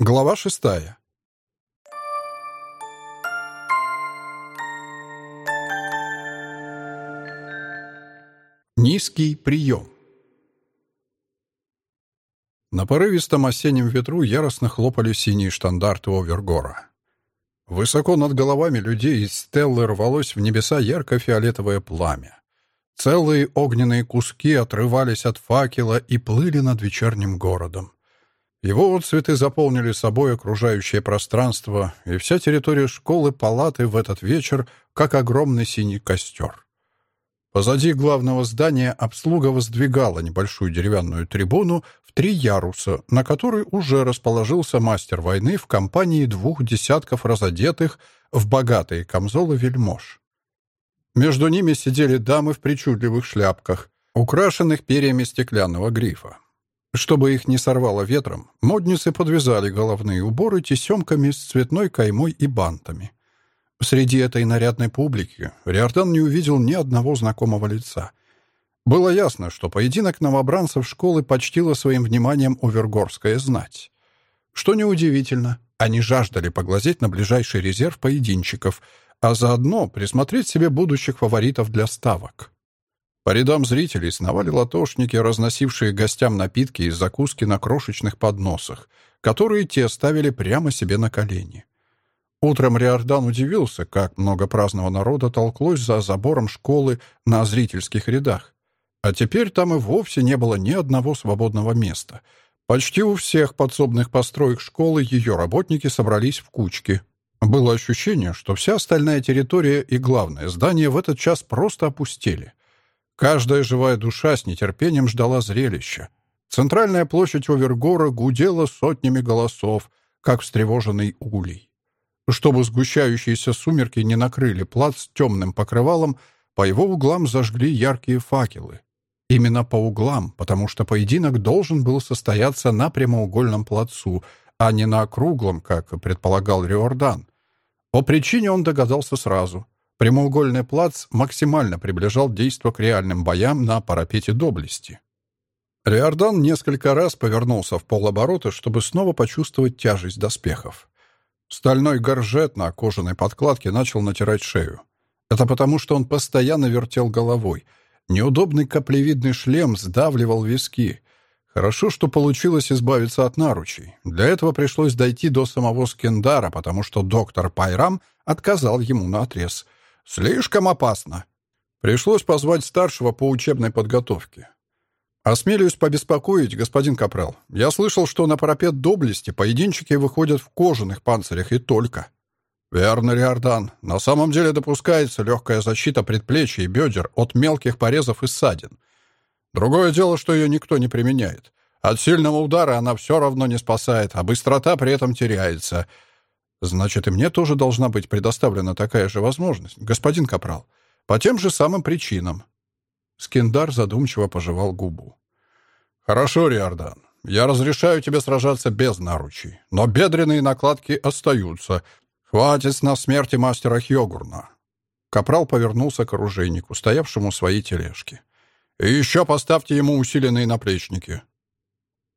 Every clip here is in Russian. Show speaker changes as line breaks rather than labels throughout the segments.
Глава шестая. Низкий прием. На порывистом осеннем ветру яростно хлопали синие штандарты Овергора. Высоко над головами людей из стеллы рвалось в небеса ярко-фиолетовое пламя. Целые огненные куски отрывались от факела и плыли над вечерним городом. Его отцветы заполнили собой окружающее пространство, и вся территория школы-палаты в этот вечер как огромный синий костер. Позади главного здания обслуга воздвигала небольшую деревянную трибуну в три яруса, на которой уже расположился мастер войны в компании двух десятков разодетых в богатые камзолы вельмож. Между ними сидели дамы в причудливых шляпках, украшенных перьями стеклянного грифа. Чтобы их не сорвало ветром, модницы подвязали головные уборы тесемками с цветной каймой и бантами. Среди этой нарядной публики Риордан не увидел ни одного знакомого лица. Было ясно, что поединок новобранцев школы почтила своим вниманием Овергорская знать. Что неудивительно, они жаждали поглазеть на ближайший резерв поединчиков, а заодно присмотреть себе будущих фаворитов для ставок. По рядам зрителей сновали латошники, разносившие гостям напитки и закуски на крошечных подносах, которые те ставили прямо себе на колени. Утром Риордан удивился, как много праздного народа толклось за забором школы на зрительских рядах. А теперь там и вовсе не было ни одного свободного места. Почти у всех подсобных построек школы ее работники собрались в кучки. Было ощущение, что вся остальная территория и главное здание в этот час просто опустели. Каждая живая душа с нетерпением ждала зрелища. Центральная площадь Овергора гудела сотнями голосов, как встревоженный улей. Чтобы сгущающиеся сумерки не накрыли плац темным покрывалом, по его углам зажгли яркие факелы. Именно по углам, потому что поединок должен был состояться на прямоугольном плацу, а не на округлом, как предполагал Риордан. О причине он догадался сразу — Прямоугольный плац максимально приближал действо к реальным боям на парапете доблести. Риордан несколько раз повернулся в полоборота, чтобы снова почувствовать тяжесть доспехов. Стальной горжет на кожаной подкладке начал натирать шею. Это потому, что он постоянно вертел головой. Неудобный каплевидный шлем сдавливал виски. Хорошо, что получилось избавиться от наручей. Для этого пришлось дойти до самого Скендара, потому что доктор Пайрам отказал ему на отрез — Слишком опасно. Пришлось позвать старшего по учебной подготовке. Осмелюсь побеспокоить, господин Капрал. Я слышал, что на парапет доблести поединчики выходят в кожаных панцирях и только. Верно, Риордан. На самом деле допускается легкая защита предплечья и бедер от мелких порезов и ссадин. Другое дело, что ее никто не применяет. От сильного удара она все равно не спасает, а быстрота при этом теряется — Значит, и мне тоже должна быть предоставлена такая же возможность, господин Капрал, по тем же самым причинам. Скиндар задумчиво пожевал губу. Хорошо, Риордан. Я разрешаю тебе сражаться без наручей, но бедренные накладки остаются. Хватит с нас смерти мастера Хьогурна. Капрал повернулся к оружейнику, стоявшему в своей тележке. «И еще поставьте ему усиленные наплечники.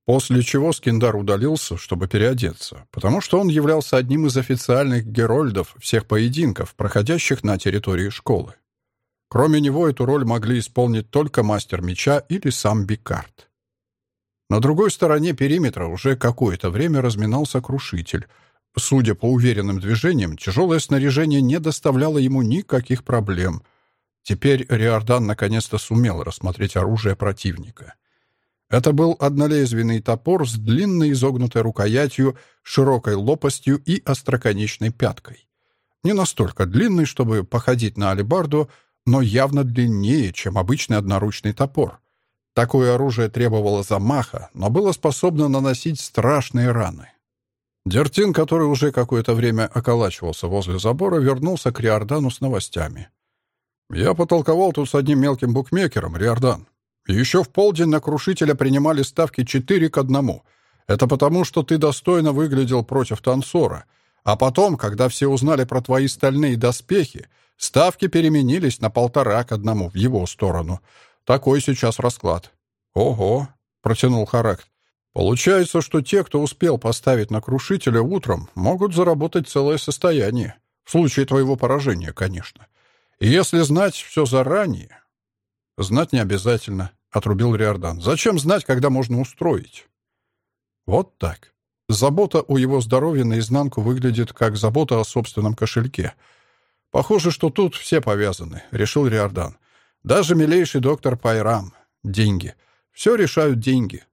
После чего Скиндар удалился, чтобы переодеться, потому что он являлся одним из официальных герольдов всех поединков, проходящих на территории школы. Кроме него эту роль могли исполнить только мастер меча или сам Бикард. На другой стороне периметра уже какое-то время разминался крушитель. Судя по уверенным движениям, тяжелое снаряжение не доставляло ему никаких проблем. Теперь Риордан наконец-то сумел рассмотреть оружие противника — это был однолезвенный топор с длинной изогнутой рукоятью, широкой лопастью и остроконечной пяткой. Не настолько длинный, чтобы походить на алебарду, но явно длиннее, чем обычный одноручный топор. Такое оружие требовало замаха, но было способно наносить страшные раны. Дертин, который уже какое-то время околачивался возле забора, вернулся к Риордану с новостями. «Я потолковал тут с одним мелким букмекером, Риордан. Еще в полдень на Крушителя принимали ставки 4 к 1. Это потому, что ты достойно выглядел против танцора. А потом, когда все узнали про твои стальные доспехи, ставки переменились на полтора к одному в его сторону. Такой сейчас расклад. «Ого!» — протянул Характ. Получается, что те, кто успел поставить на крушителя утром, могут заработать целое состояние. В случае твоего поражения, конечно. И если знать все заранее... Знать не обязательно, — отрубил Риордан. Зачем знать, когда можно устроить? Вот так. Забота о его здоровье наизнанку выглядит как забота о собственном кошельке. Похоже, что тут все повязаны, — решил Риордан. Даже милейший доктор Пайрам. Деньги. Все решают деньги.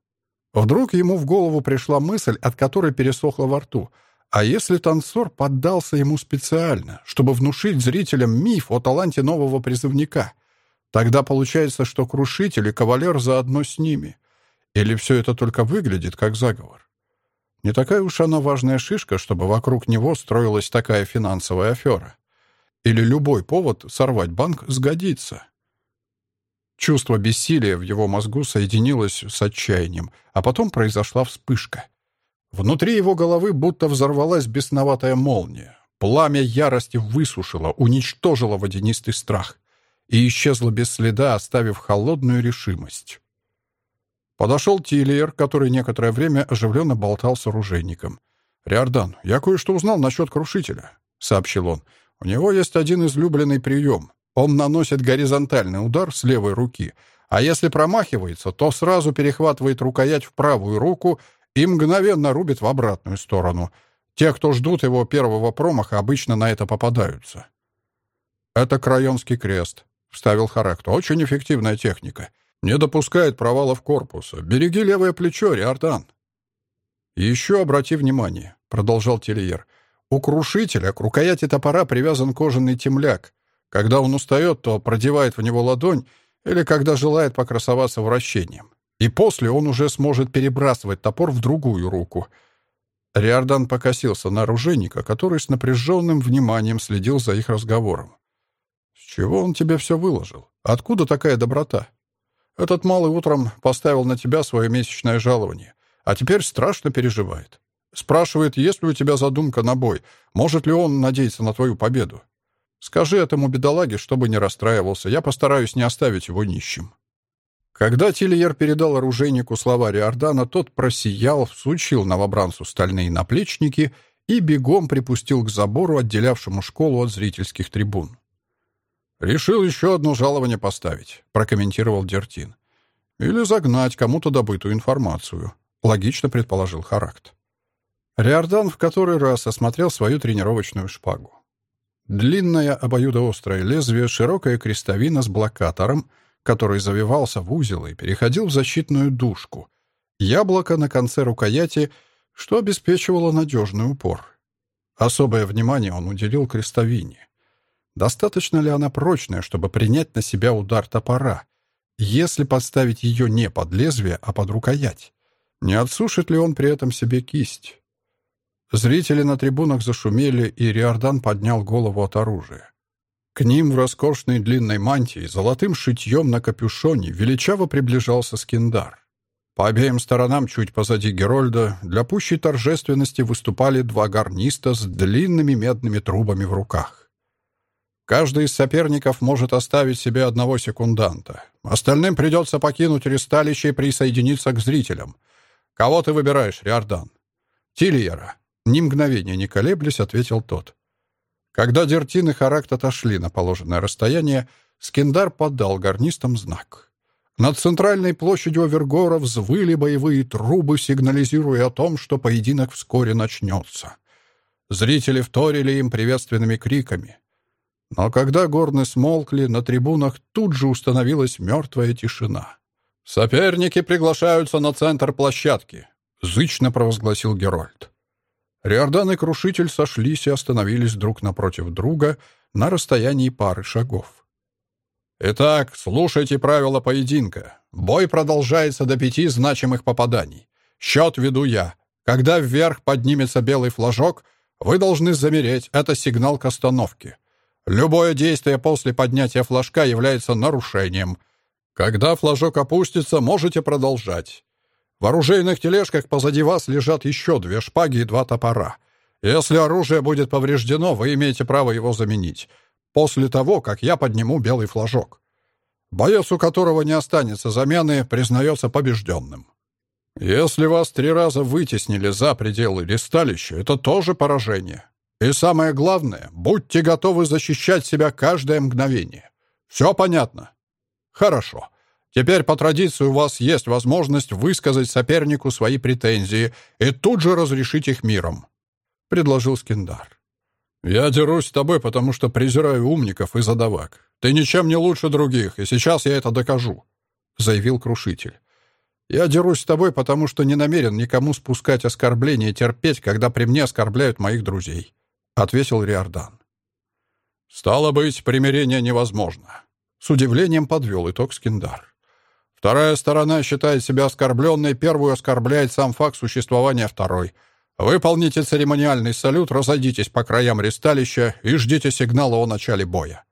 Вдруг ему в голову пришла мысль, от которой пересохло во рту. А если танцор поддался ему специально, чтобы внушить зрителям миф о таланте нового призывника? Тогда получается, что крушитель и кавалер заодно с ними. Или все это только выглядит как заговор? Не такая уж она важная шишка, чтобы вокруг него строилась такая финансовая афера. Или любой повод сорвать банк сгодится. Чувство бессилия в его мозгу соединилось с отчаянием, а потом произошла вспышка. Внутри его головы будто взорвалась бесноватая молния. Пламя ярости высушило, уничтожило водянистый страх и исчезло без следа, оставив холодную решимость. Подошел Тиллиер, который некоторое время оживленно болтал с оружейником. «Риордан, я кое-что узнал насчет крушителя», — сообщил он. «У него есть один излюбленный прием. Он наносит горизонтальный удар с левой руки, а если промахивается, то сразу перехватывает рукоять в правую руку и мгновенно рубит в обратную сторону. Те, кто ждут его первого промаха, обычно на это попадаются. «Это Крайонский крест», — вставил Характо. «Очень эффективная техника. Не допускает провалов корпуса. Береги левое плечо, Риордан». «Еще обрати внимание», — продолжал Тельер. «У крушителя к рукояти топора привязан кожаный темляк. Когда он устает, то продевает в него ладонь или когда желает покрасоваться вращением. И после он уже сможет перебрасывать топор в другую руку. Риордан покосился на оружейника, который с напряженным вниманием следил за их разговором. «С чего он тебе все выложил? Откуда такая доброта? Этот малый утром поставил на тебя свое месячное жалование, а теперь страшно переживает. Спрашивает, есть ли у тебя задумка на бой, может ли он надеяться на твою победу. Скажи этому бедолаге, чтобы не расстраивался, я постараюсь не оставить его нищим». Когда Тильер передал оружейнику слова Риордана, тот просиял, всучил новобранцу стальные наплечники и бегом припустил к забору, отделявшему школу от зрительских трибун. «Решил еще одно жалование поставить», — прокомментировал Дертин. «Или загнать кому-то добытую информацию», — логично предположил Характ. Риордан в который раз осмотрел свою тренировочную шпагу. Длинное обоюдоострое лезвие, широкая крестовина с блокатором, который завивался в узел и переходил в защитную дужку. Яблоко на конце рукояти, что обеспечивало надежный упор. Особое внимание он уделил крестовине. Достаточно ли она прочная, чтобы принять на себя удар топора, если подставить ее не под лезвие, а под рукоять? Не отсушит ли он при этом себе кисть? Зрители на трибунах зашумели, и Риордан поднял голову от оружия. К ним в роскошной длинной мантии, золотым шитьем на капюшоне, величаво приближался Скиндар. По обеим сторонам, чуть позади Герольда, для пущей торжественности выступали два гарниста с длинными медными трубами в руках. Каждый из соперников может оставить себе одного секунданта. Остальным придется покинуть ресталище и присоединиться к зрителям. Кого ты выбираешь, Риордан? Тильера. Ни мгновения не колеблясь, ответил тот. Когда Дертин и Характ отошли на положенное расстояние, Скиндар подал гарнистам знак. Над центральной площадью Овергора взвыли боевые трубы, сигнализируя о том, что поединок вскоре начнется. Зрители вторили им приветственными криками. Но когда горны смолкли, на трибунах тут же установилась мертвая тишина. «Соперники приглашаются на центр площадки», — зычно провозгласил Герольд. Риордан и Крушитель сошлись и остановились друг напротив друга на расстоянии пары шагов. «Итак, слушайте правила поединка. Бой продолжается до пяти значимых попаданий. Счет веду я. Когда вверх поднимется белый флажок, вы должны замереть. Это сигнал к остановке. Любое действие после поднятия флажка является нарушением. Когда флажок опустится, можете продолжать. В оружейных тележках позади вас лежат еще две шпаги и два топора. Если оружие будет повреждено, вы имеете право его заменить. После того, как я подниму белый флажок. Боец, у которого не останется замены, признается побежденным. Если вас три раза вытеснили за пределы листалища, это тоже поражение. И самое главное, будьте готовы защищать себя каждое мгновение. Все понятно? Хорошо. Теперь по традиции у вас есть возможность высказать сопернику свои претензии и тут же разрешить их миром», — предложил Скиндар. «Я дерусь с тобой, потому что презираю умников и задавак. Ты ничем не лучше других, и сейчас я это докажу», — заявил Крушитель. «Я дерусь с тобой, потому что не намерен никому спускать оскорбления и терпеть, когда при мне оскорбляют моих друзей», — ответил Риордан. «Стало быть, примирение невозможно», — с удивлением подвел итог Скиндар. Вторая сторона считает себя оскорбленной, первую оскорбляет сам факт существования второй. Выполните церемониальный салют, разойдитесь по краям ристалища и ждите сигнала о начале боя.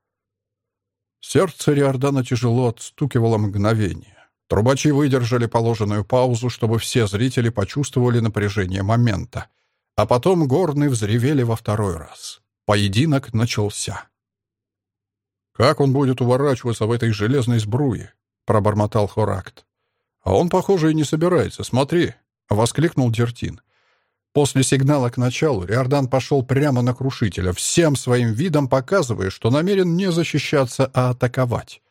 Сердце Риордана тяжело отстукивало мгновение. Трубачи выдержали положенную паузу, чтобы все зрители почувствовали напряжение момента. А потом горны взревели во второй раз. Поединок начался. Как он будет уворачиваться в этой железной сбруе? пробормотал Хоракт. «А он, похоже, и не собирается. Смотри!» — воскликнул Дертин. После сигнала к началу Риордан пошел прямо на крушителя, всем своим видом показывая, что намерен не защищаться, а атаковать.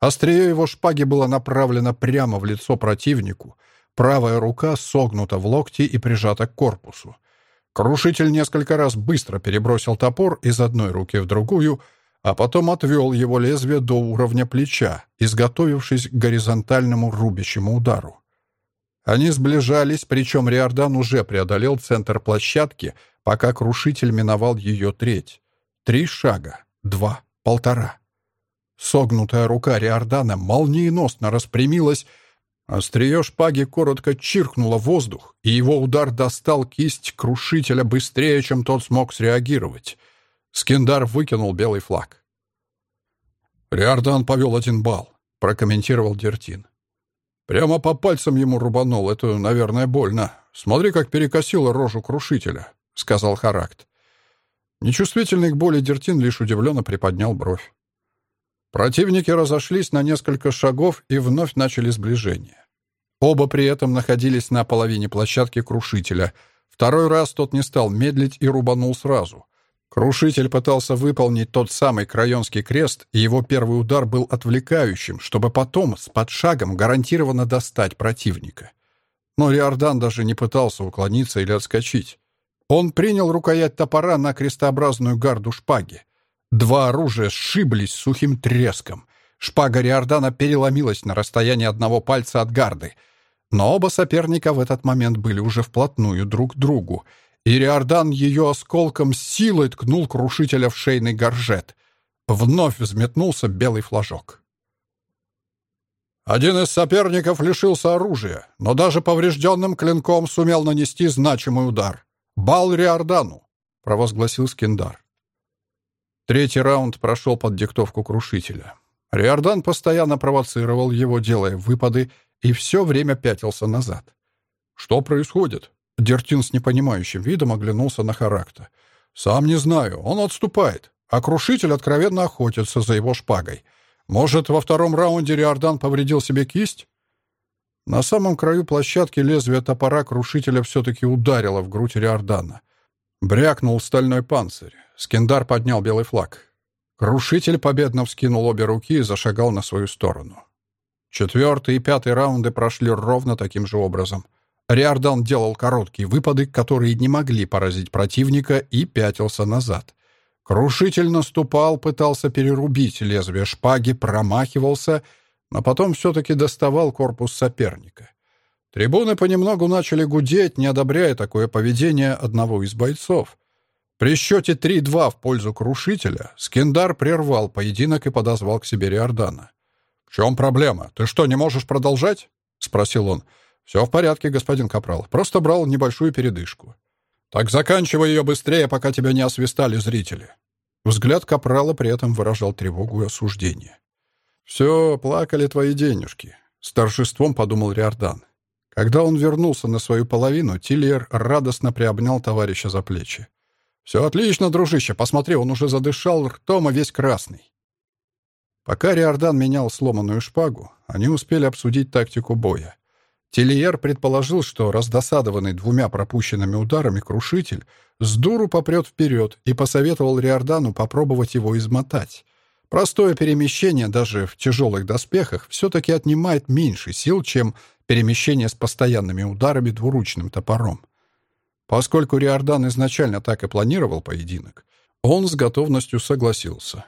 Острие его шпаги было направлено прямо в лицо противнику, правая рука согнута в локте и прижата к корпусу. Крушитель несколько раз быстро перебросил топор из одной руки в другую — а потом отвел его лезвие до уровня плеча, изготовившись к горизонтальному рубящему удару. Они сближались, причем Риордан уже преодолел центр площадки, пока крушитель миновал ее треть. Три шага, два, полтора. Согнутая рука Риордана молниеносно распрямилась, острие шпаги коротко чиркнуло воздух, и его удар достал кисть крушителя быстрее, чем тот смог среагировать. Скиндар выкинул белый флаг. «Риордан повел один бал», — прокомментировал Дертин. «Прямо по пальцам ему рубанул. Это, наверное, больно. Смотри, как перекосило рожу крушителя», — сказал Характ. Нечувствительный к боли Дертин лишь удивленно приподнял бровь. Противники разошлись на несколько шагов и вновь начали сближение. Оба при этом находились на половине площадки крушителя. Второй раз тот не стал медлить и рубанул сразу — Крушитель пытался выполнить тот самый крайонский крест, и его первый удар был отвлекающим, чтобы потом с подшагом гарантированно достать противника. Но Риордан даже не пытался уклониться или отскочить. Он принял рукоять топора на крестообразную гарду шпаги. Два оружия сшиблись сухим треском. Шпага Риордана переломилась на расстоянии одного пальца от гарды. Но оба соперника в этот момент были уже вплотную друг к другу — и Риордан ее осколком силой ткнул крушителя в шейный горжет. Вновь взметнулся белый флажок. Один из соперников лишился оружия, но даже поврежденным клинком сумел нанести значимый удар. «Бал Риордану!» — провозгласил Скиндар. Третий раунд прошел под диктовку крушителя. Риордан постоянно провоцировал его, делая выпады, и все время пятился назад. «Что происходит?» Дертин с непонимающим видом оглянулся на Характа. «Сам не знаю. Он отступает. А крушитель откровенно охотится за его шпагой. Может, во втором раунде Риордан повредил себе кисть?» На самом краю площадки лезвие топора крушителя все-таки ударило в грудь Риордана. Брякнул стальной панцирь. Скиндар поднял белый флаг. Крушитель победно вскинул обе руки и зашагал на свою сторону. Четвертый и пятый раунды прошли ровно таким же образом. Риордан делал короткие выпады, которые не могли поразить противника, и пятился назад. Крушитель наступал, пытался перерубить лезвие шпаги, промахивался, но потом все-таки доставал корпус соперника. Трибуны понемногу начали гудеть, не одобряя такое поведение одного из бойцов. При счете 3-2 в пользу Крушителя Скиндар прервал поединок и подозвал к себе Риордана. «В чем проблема? Ты что, не можешь продолжать?» — спросил он. «Все в порядке, господин Капрал. Просто брал небольшую передышку». «Так заканчивай ее быстрее, пока тебя не освистали зрители». Взгляд Капрала при этом выражал тревогу и осуждение. «Все, плакали твои денежки», — с торжеством подумал Риордан. Когда он вернулся на свою половину, Тильер радостно приобнял товарища за плечи. «Все отлично, дружище, посмотри, он уже задышал ртом, а весь красный». Пока Риордан менял сломанную шпагу, они успели обсудить тактику боя. Телиер предположил, что раздосадованный двумя пропущенными ударами крушитель с дуру попрет вперед и посоветовал Риордану попробовать его измотать. Простое перемещение даже в тяжелых доспехах все-таки отнимает меньше сил, чем перемещение с постоянными ударами двуручным топором. Поскольку Риордан изначально так и планировал поединок, он с готовностью согласился.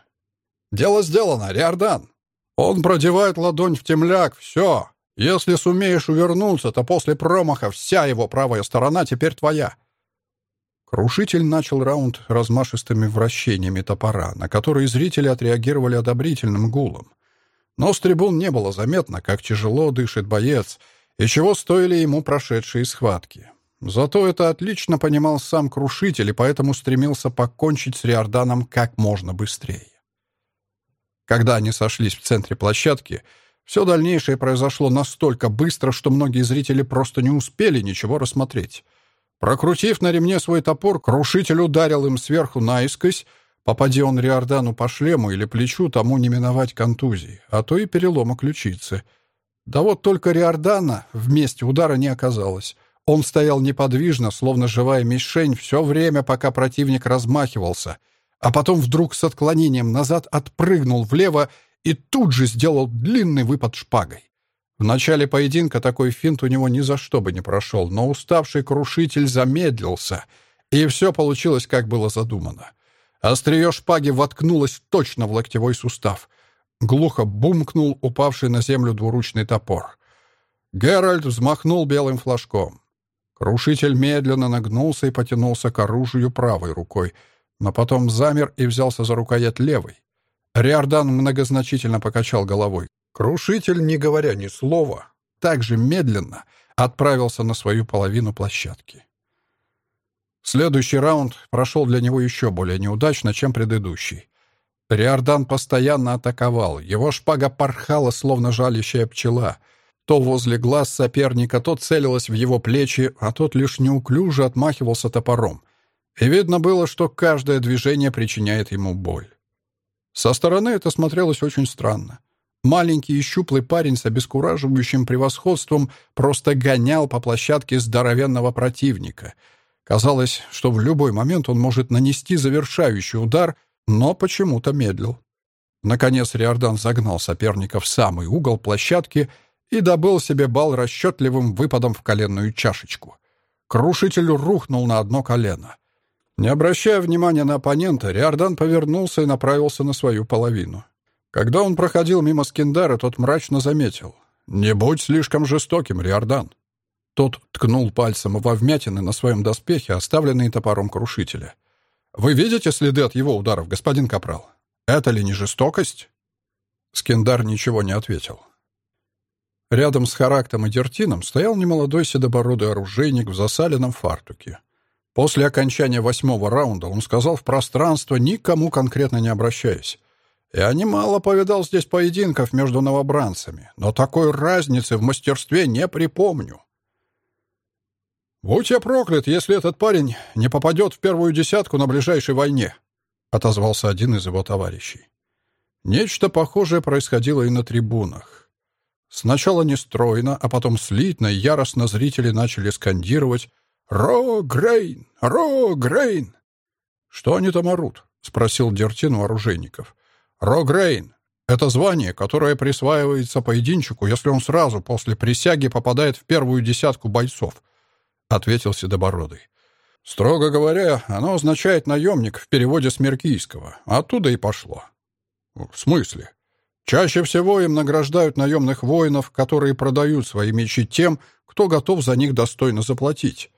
«Дело сделано, Риордан!» Он продевает ладонь в темляк, все. Если сумеешь увернуться, то после промаха вся его правая сторона теперь твоя. Крушитель начал раунд размашистыми вращениями топора, на которые зрители отреагировали одобрительным гулом. Но с трибун не было заметно, как тяжело дышит боец, и чего стоили ему прошедшие схватки. Зато это отлично понимал сам Крушитель, и поэтому стремился покончить с Риорданом как можно быстрее. Когда они сошлись в центре площадки, все дальнейшее произошло настолько быстро, что многие зрители просто не успели ничего рассмотреть. Прокрутив на ремне свой топор, крушитель ударил им сверху наискось. Попади он Риордану по шлему или плечу, тому не миновать контузии, а то и перелома ключицы. Да вот только Риордана в месте удара не оказалось. Он стоял неподвижно, словно живая мишень, все время, пока противник размахивался, а потом вдруг с отклонением назад отпрыгнул влево и тут же сделал длинный выпад шпагой. В начале поединка такой финт у него ни за что бы не прошел, но уставший крушитель замедлился, и все получилось, как было задумано. Острие шпаги воткнулось точно в локтевой сустав. Глухо бумкнул упавший на землю двуручный топор. Геральт взмахнул белым флажком. Крушитель медленно нагнулся и потянулся к оружию правой рукой, но потом замер и взялся за рукоять левой. Риордан многозначительно покачал головой. Крушитель, не говоря ни слова, также медленно отправился на свою половину площадки. Следующий раунд прошел для него еще более неудачно, чем предыдущий. Риордан постоянно атаковал. Его шпага порхала, словно жалящая пчела. То возле глаз соперника, то целилась в его плечи, а тот лишь неуклюже отмахивался топором. И видно было, что каждое движение причиняет ему боль. Со стороны это смотрелось очень странно. Маленький и щуплый парень с обескураживающим превосходством просто гонял по площадке здоровенного противника. Казалось, что в любой момент он может нанести завершающий удар, но почему-то медлил. Наконец Риордан загнал соперника в самый угол площадки и добыл себе бал расчетливым выпадом в коленную чашечку. Крушитель рухнул на одно колено. Не обращая внимания на оппонента, Риордан повернулся и направился на свою половину. Когда он проходил мимо Скиндара, тот мрачно заметил. «Не будь слишком жестоким, Риордан». Тот ткнул пальцем во вмятины на своем доспехе, оставленные топором крушителя. «Вы видите следы от его ударов, господин Капрал? Это ли не жестокость?» Скиндар ничего не ответил. Рядом с Характом и Дертином стоял немолодой седобородый оружейник в засаленном фартуке. После окончания восьмого раунда он сказал в пространство, никому конкретно не обращаясь. Я немало повидал здесь поединков между новобранцами, но такой разницы в мастерстве не припомню. «Будь я проклят, если этот парень не попадет в первую десятку на ближайшей войне», — отозвался один из его товарищей. Нечто похожее происходило и на трибунах. Сначала нестройно, а потом слитно и яростно зрители начали скандировать «Ро Грейн! Ро Грейн!» «Что они там орут?» — спросил Дертин у оружейников. Рогрейн — это звание, которое присваивается поединчику, если он сразу после присяги попадает в первую десятку бойцов, — ответил Седобородый. Строго говоря, оно означает «наемник» в переводе с меркийского. Оттуда и пошло. В смысле? Чаще всего им награждают наемных воинов, которые продают свои мечи тем, кто готов за них достойно заплатить.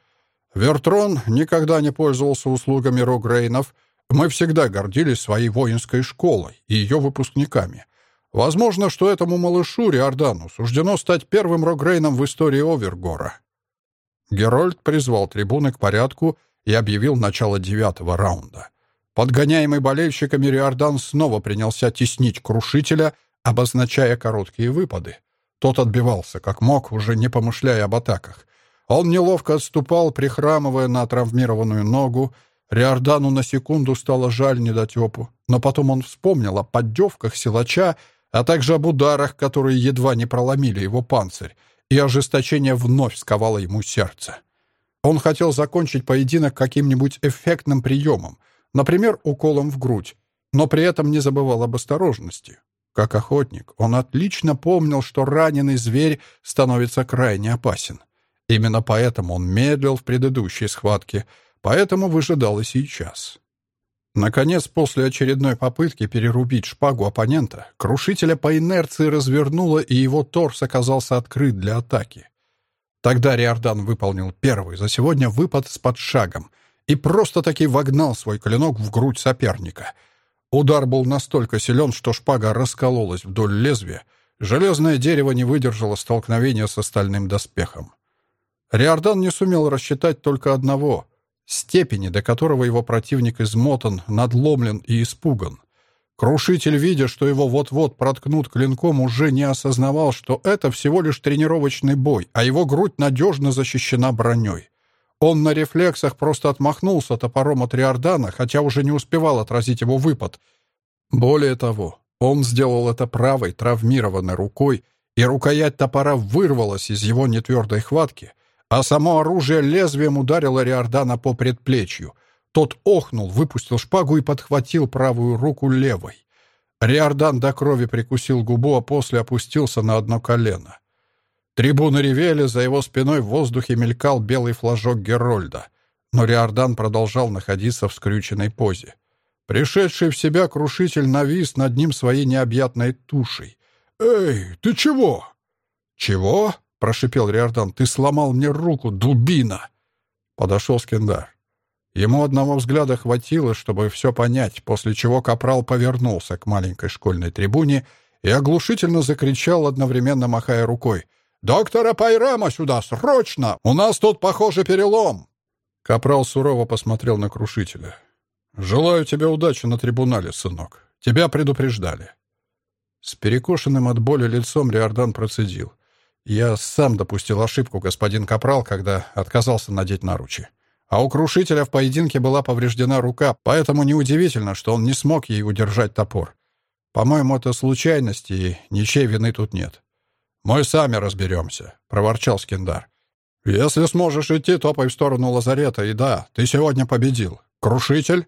Вертрон никогда не пользовался услугами Рогрейнов — мы всегда гордились своей воинской школой и ее выпускниками. Возможно, что этому малышу Риордану суждено стать первым Рогрейном в истории Овергора. Герольд призвал трибуны к порядку и объявил начало девятого раунда. Подгоняемый болельщиками Риордан снова принялся теснить крушителя, обозначая короткие выпады. Тот отбивался, как мог, уже не помышляя об атаках. Он неловко отступал, прихрамывая на травмированную ногу, Риордану на секунду стало жаль недотепу, но потом он вспомнил о поддевках силача, а также об ударах, которые едва не проломили его панцирь, и ожесточение вновь сковало ему сердце. Он хотел закончить поединок каким-нибудь эффектным приемом, например, уколом в грудь, но при этом не забывал об осторожности. Как охотник, он отлично помнил, что раненый зверь становится крайне опасен. Именно поэтому он медлил в предыдущей схватке, поэтому выжидал и сейчас. Наконец, после очередной попытки перерубить шпагу оппонента, крушителя по инерции развернуло, и его торс оказался открыт для атаки. Тогда Риордан выполнил первый за сегодня выпад с подшагом и просто-таки вогнал свой клинок в грудь соперника. Удар был настолько силен, что шпага раскололась вдоль лезвия, железное дерево не выдержало столкновения с остальным доспехом. Риордан не сумел рассчитать только одного — степени, до которого его противник измотан, надломлен и испуган. Крушитель, видя, что его вот-вот проткнут клинком, уже не осознавал, что это всего лишь тренировочный бой, а его грудь надежно защищена броней. Он на рефлексах просто отмахнулся топором от Риордана, хотя уже не успевал отразить его выпад. Более того, он сделал это правой, травмированной рукой, и рукоять топора вырвалась из его нетвердой хватки, а само оружие лезвием ударило Риордана по предплечью. Тот охнул, выпустил шпагу и подхватил правую руку левой. Риордан до крови прикусил губу, а после опустился на одно колено. Трибуны ревели, за его спиной в воздухе мелькал белый флажок Герольда. Но Риордан продолжал находиться в скрюченной позе. Пришедший в себя крушитель навис над ним своей необъятной тушей. «Эй, ты чего?» «Чего?» — прошипел Риордан. «Ты сломал мне руку, дубина!» Подошел Скендар. Ему одного взгляда хватило, чтобы все понять, после чего Капрал повернулся к маленькой школьной трибуне и оглушительно закричал, одновременно махая рукой. «Доктора Пайрама сюда, срочно! У нас тут, похоже, перелом!» Капрал сурово посмотрел на Крушителя. «Желаю тебе удачи на трибунале, сынок. Тебя предупреждали». С перекошенным от боли лицом Риордан процедил. Я сам допустил ошибку, господин Капрал, когда отказался надеть наручи. А у крушителя в поединке была повреждена рука, поэтому неудивительно, что он не смог ей удержать топор. По-моему, это случайность, и ничьей вины тут нет. «Мы сами разберемся», — проворчал Скиндар. «Если сможешь идти, топай в сторону лазарета, и да, ты сегодня победил. Крушитель?»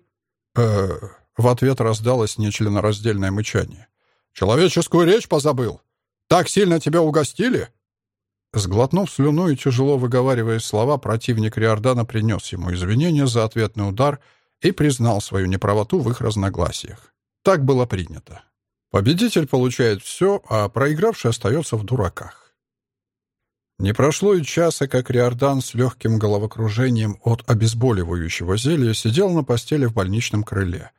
э В ответ раздалось нечленораздельное мычание. «Человеческую речь позабыл? Так сильно тебя угостили?» Сглотнув слюну и тяжело выговаривая слова, противник Риордана принес ему извинения за ответный удар и признал свою неправоту в их разногласиях. Так было принято. Победитель получает все, а проигравший остается в дураках. Не прошло и часа, как Риордан с легким головокружением от обезболивающего зелья сидел на постели в больничном крыле,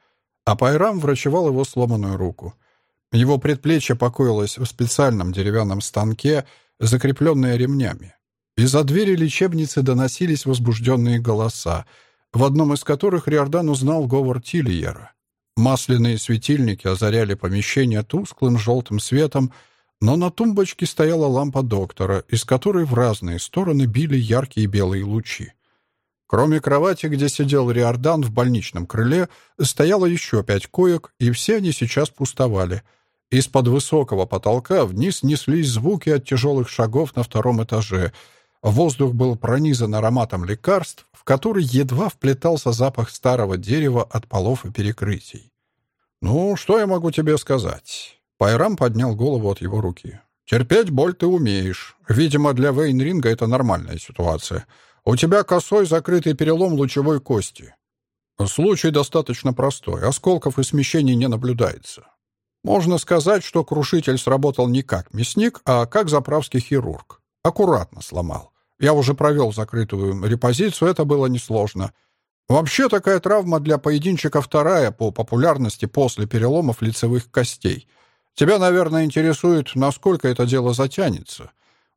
а Пайрам врачевал его сломанную руку. Его предплечье покоилось в специальном деревянном станке — закрепленные ремнями. Из-за двери лечебницы доносились возбужденные голоса, в одном из которых Риордан узнал говор Тильера. Масляные светильники озаряли помещение тусклым желтым светом, но на тумбочке стояла лампа доктора, из которой в разные стороны били яркие белые лучи. Кроме кровати, где сидел Риордан в больничном крыле, стояло еще пять коек, и все они сейчас пустовали — из-под высокого потолка вниз неслись звуки от тяжелых шагов на втором этаже. Воздух был пронизан ароматом лекарств, в который едва вплетался запах старого дерева от полов и перекрытий. «Ну, что я могу тебе сказать?» Пайрам поднял голову от его руки. «Терпеть боль ты умеешь. Видимо, для Вейнринга это нормальная ситуация. У тебя косой закрытый перелом лучевой кости. Случай достаточно простой. Осколков и смещений не наблюдается. Можно сказать, что крушитель сработал не как мясник, а как заправский хирург. Аккуратно сломал. Я уже провел закрытую репозицию, это было несложно. Вообще такая травма для поединчика вторая по популярности после переломов лицевых костей. Тебя, наверное, интересует, насколько это дело затянется.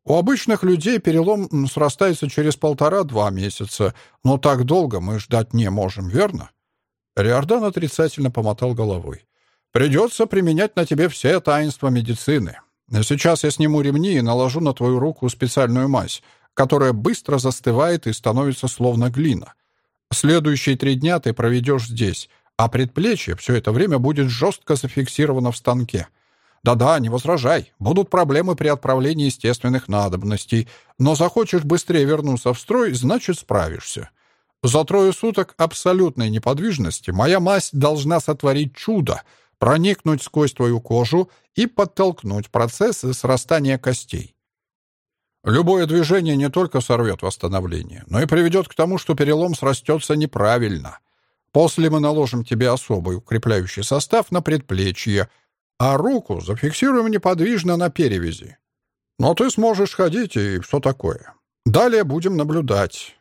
У обычных людей перелом срастается через полтора-два месяца, но так долго мы ждать не можем, верно? Риордан отрицательно помотал головой. Придется применять на тебе все таинства медицины. Сейчас я сниму ремни и наложу на твою руку специальную мазь, которая быстро застывает и становится словно глина. Следующие три дня ты проведешь здесь, а предплечье все это время будет жестко зафиксировано в станке. Да-да, не возражай. Будут проблемы при отправлении естественных надобностей. Но захочешь быстрее вернуться в строй, значит, справишься. За трое суток абсолютной неподвижности моя мазь должна сотворить чудо, проникнуть сквозь твою кожу и подтолкнуть процессы срастания костей. Любое движение не только сорвет восстановление, но и приведет к тому, что перелом срастется неправильно. После мы наложим тебе особый укрепляющий состав на предплечье, а руку зафиксируем неподвижно на перевязи. Но ты сможешь ходить и все такое. Далее будем наблюдать.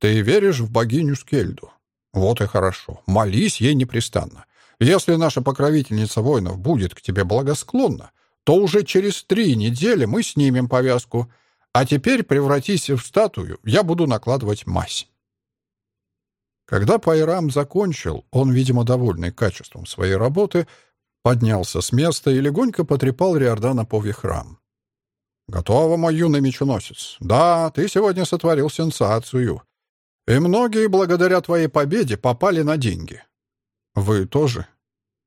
Ты веришь в богиню Скельду? Вот и хорошо. Молись ей непрестанно. Если наша покровительница воинов будет к тебе благосклонна, то уже через три недели мы снимем повязку. А теперь превратись в статую, я буду накладывать мазь. Когда Пайрам закончил, он, видимо, довольный качеством своей работы, поднялся с места и легонько потрепал Риордана по вихрам. «Готово, мой юный меченосец. Да, ты сегодня сотворил сенсацию. И многие, благодаря твоей победе, попали на деньги». «Вы тоже?»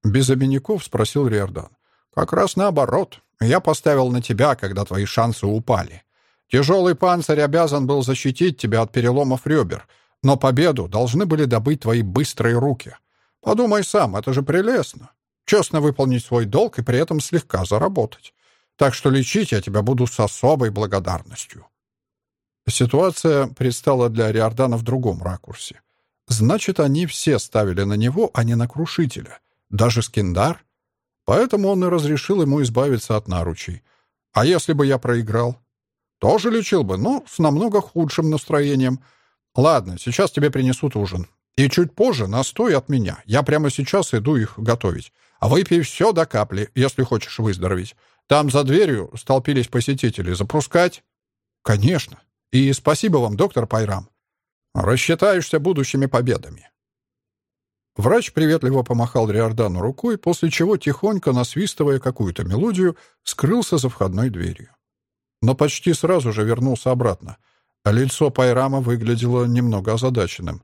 Без обиняков спросил Риордан. «Как раз наоборот. Я поставил на тебя, когда твои шансы упали. Тяжелый панцирь обязан был защитить тебя от переломов ребер, но победу должны были добыть твои быстрые руки. Подумай сам, это же прелестно. Честно выполнить свой долг и при этом слегка заработать. Так что лечить я тебя буду с особой благодарностью. Ситуация предстала для Риордана в другом ракурсе. Значит, они все ставили на него, а не на крушителя. Даже Скиндар. Поэтому он и разрешил ему избавиться от наручей. А если бы я проиграл? Тоже лечил бы, но с намного худшим настроением — «Ладно, сейчас тебе принесут ужин. И чуть позже настой от меня. Я прямо сейчас иду их готовить. А выпей все до капли, если хочешь выздороветь. Там за дверью столпились посетители. Запускать?» «Конечно. И спасибо вам, доктор Пайрам. Рассчитаешься будущими победами». Врач приветливо помахал Риордану рукой, после чего, тихонько насвистывая какую-то мелодию, скрылся за входной дверью. Но почти сразу же вернулся обратно — лицо Пайрама выглядело немного озадаченным.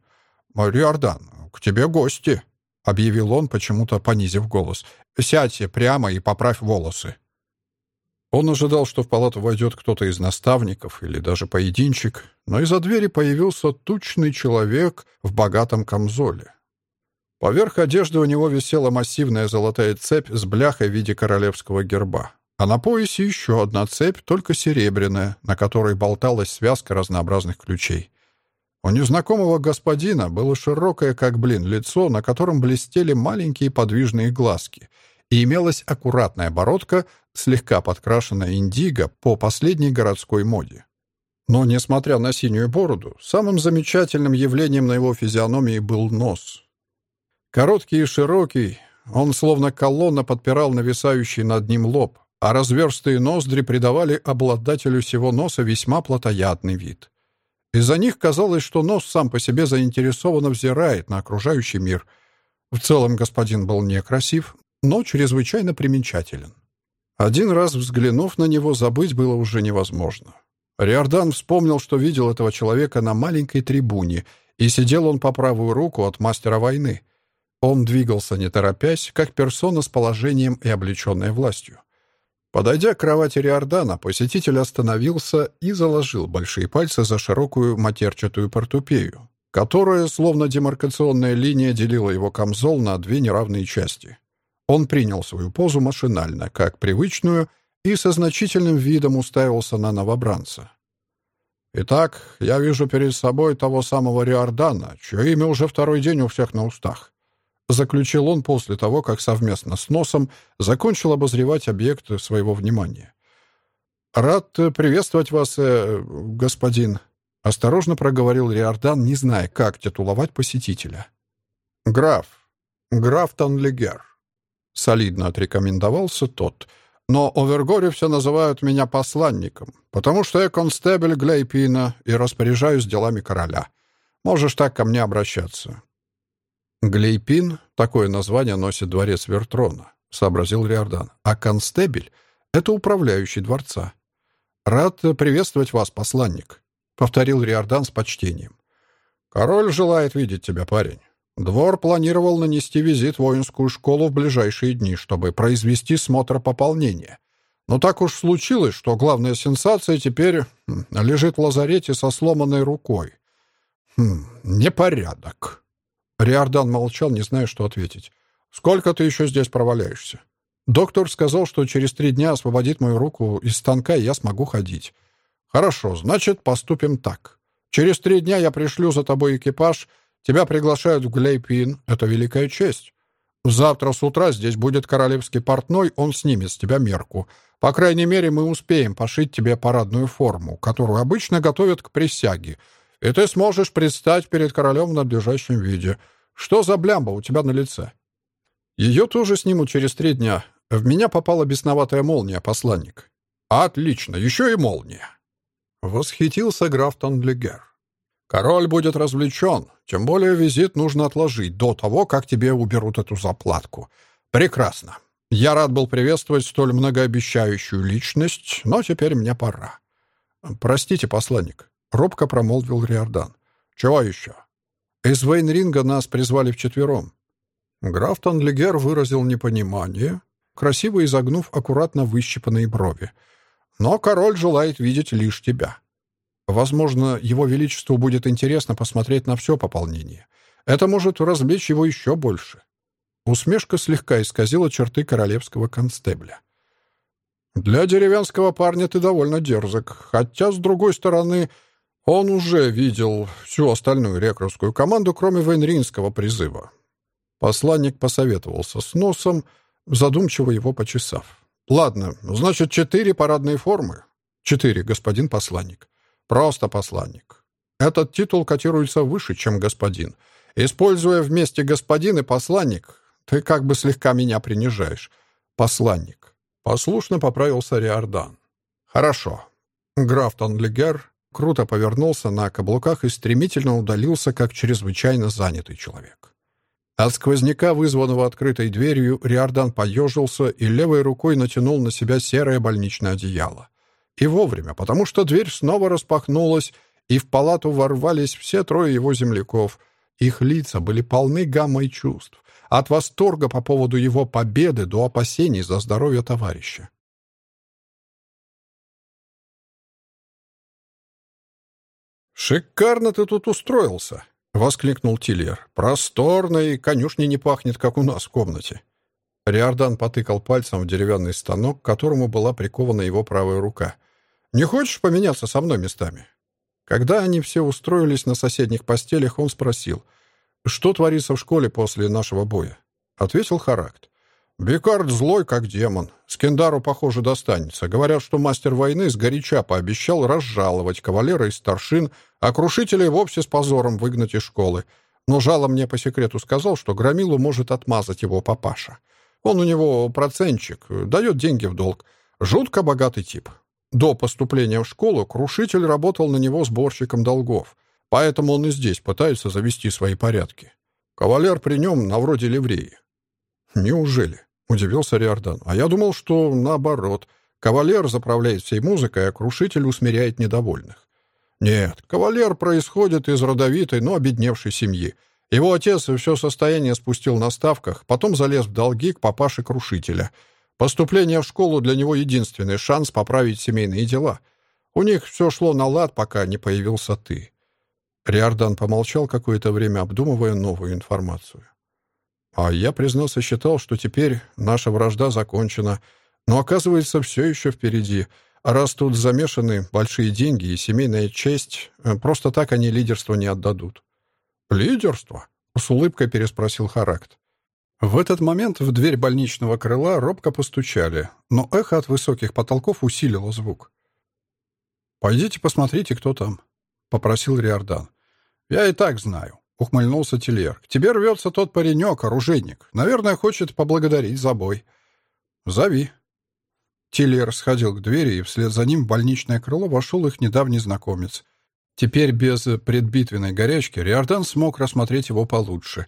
«Риордан, к тебе гости», — объявил он, почему-то понизив голос. «Сядьте прямо и поправь волосы». Он ожидал, что в палату войдет кто-то из наставников или даже поединчик, но из-за двери появился тучный человек в богатом камзоле. Поверх одежды у него висела массивная золотая цепь с бляхой в виде королевского герба. А на поясе еще одна цепь, только серебряная, на которой болталась связка разнообразных ключей. У незнакомого господина было широкое, как блин, лицо, на котором блестели маленькие подвижные глазки, и имелась аккуратная бородка, слегка подкрашенная индиго по последней городской моде. Но, несмотря на синюю бороду, самым замечательным явлением на его физиономии был нос. Короткий и широкий, он словно колонна подпирал нависающий над ним лоб, а разверстые ноздри придавали обладателю всего носа весьма плотоядный вид. Из-за них казалось, что нос сам по себе заинтересованно взирает на окружающий мир. В целом господин был некрасив, но чрезвычайно примечателен. Один раз взглянув на него, забыть было уже невозможно. Риордан вспомнил, что видел этого человека на маленькой трибуне, и сидел он по правую руку от мастера войны. Он двигался не торопясь, как персона с положением и облеченной властью. Подойдя к кровати Риордана, посетитель остановился и заложил большие пальцы за широкую матерчатую портупею, которая, словно демаркационная линия, делила его камзол на две неравные части. Он принял свою позу машинально, как привычную, и со значительным видом уставился на новобранца. «Итак, я вижу перед собой того самого Риордана, чье имя уже второй день у всех на устах. Заключил он после того, как совместно с Носом закончил обозревать объекты своего внимания. «Рад приветствовать вас, э, господин», — осторожно проговорил Риордан, не зная, как титуловать посетителя. «Граф. Граф Танлигер», — солидно отрекомендовался тот. «Но Овергоре все называют меня посланником, потому что я констебель Глейпина и распоряжаюсь делами короля. Можешь так ко мне обращаться. «Глейпин — такое название носит дворец Вертрона», — сообразил Риордан. «А констебель — это управляющий дворца». «Рад приветствовать вас, посланник», — повторил Риордан с почтением. «Король желает видеть тебя, парень. Двор планировал нанести визит в воинскую школу в ближайшие дни, чтобы произвести смотр пополнения. Но так уж случилось, что главная сенсация теперь лежит в лазарете со сломанной рукой. Хм, непорядок. Риордан молчал, не зная, что ответить. «Сколько ты еще здесь проваляешься?» Доктор сказал, что через три дня освободит мою руку из станка, и я смогу ходить. «Хорошо, значит, поступим так. Через три дня я пришлю за тобой экипаж. Тебя приглашают в Глейпин. Это великая честь. Завтра с утра здесь будет королевский портной, он снимет с тебя мерку. По крайней мере, мы успеем пошить тебе парадную форму, которую обычно готовят к присяге, и ты сможешь предстать перед королем в надлежащем виде. Что за блямба у тебя на лице?» «Ее тоже снимут через три дня. В меня попала бесноватая молния, посланник». «Отлично, еще и молния». Восхитился граф Тонлегер. «Король будет развлечен. Тем более визит нужно отложить до того, как тебе уберут эту заплатку. Прекрасно. Я рад был приветствовать столь многообещающую личность, но теперь мне пора». «Простите, посланник», — робко промолвил Риордан. «Чего еще?» «Из Вейнринга нас призвали вчетвером». Граф Тонлегер выразил непонимание, красиво изогнув аккуратно выщипанные брови — но король желает видеть лишь тебя. Возможно, его величеству будет интересно посмотреть на все пополнение. Это может развлечь его еще больше. Усмешка слегка исказила черты королевского констебля. «Для деревенского парня ты довольно дерзок, хотя, с другой стороны, он уже видел всю остальную рекрутскую команду, кроме вейнринского призыва». Посланник посоветовался с носом, задумчиво его почесав. Ладно, значит, четыре парадные формы. Четыре, господин посланник. Просто посланник. Этот титул котируется выше, чем господин. Используя вместе господин и посланник, ты как бы слегка меня принижаешь. Посланник. Послушно поправился Риордан. Хорошо. Граф Тонлигер круто повернулся на каблуках и стремительно удалился, как чрезвычайно занятый человек. От сквозняка, вызванного открытой дверью, Риордан поежился и левой рукой натянул на себя серое больничное одеяло. И вовремя, потому что дверь снова распахнулась, и в палату ворвались все трое его земляков. Их лица были полны гаммой чувств, от восторга по поводу его победы до опасений за здоровье товарища. «Шикарно ты тут устроился!» — воскликнул Тильер. «Просторно и конюшни не пахнет, как у нас в комнате». Риордан потыкал пальцем в деревянный станок, к которому была прикована его правая рука. «Не хочешь поменяться со мной местами?» Когда они все устроились на соседних постелях, он спросил, «Что творится в школе после нашего боя?» Ответил Характ. Бикард злой, как демон. Скендару, похоже, достанется. Говорят, что мастер войны сгоряча пообещал разжаловать кавалера из старшин, а крушителей вовсе с позором выгнать из школы. Но Жало мне по секрету сказал, что Громилу может отмазать его папаша. Он у него процентчик, дает деньги в долг. Жутко богатый тип. До поступления в школу крушитель работал на него сборщиком долгов. Поэтому он и здесь пытается завести свои порядки. Кавалер при нем на вроде ливреи. Неужели? — удивился Риордан. «А я думал, что наоборот. Кавалер заправляет всей музыкой, а крушитель усмиряет недовольных». «Нет, кавалер происходит из родовитой, но обедневшей семьи. Его отец все состояние спустил на ставках, потом залез в долги к папаше крушителя. Поступление в школу для него единственный шанс поправить семейные дела. У них все шло на лад, пока не появился ты». Риордан помолчал какое-то время, обдумывая новую информацию. А я, признался, считал, что теперь наша вражда закончена. Но, оказывается, все еще впереди. Раз тут замешаны большие деньги и семейная честь, э, просто так они лидерство не отдадут. «Лидерство?» — с улыбкой переспросил Характ. В этот момент в дверь больничного крыла робко постучали, но эхо от высоких потолков усилило звук. «Пойдите посмотрите, кто там», — попросил Риордан. «Я и так знаю», — ухмыльнулся Тильер. «К тебе рвется тот паренек, оружейник. Наверное, хочет поблагодарить за бой». «Зови». Тильер сходил к двери, и вслед за ним в больничное крыло вошел их недавний знакомец. Теперь без предбитвенной горячки Риордан смог рассмотреть его получше.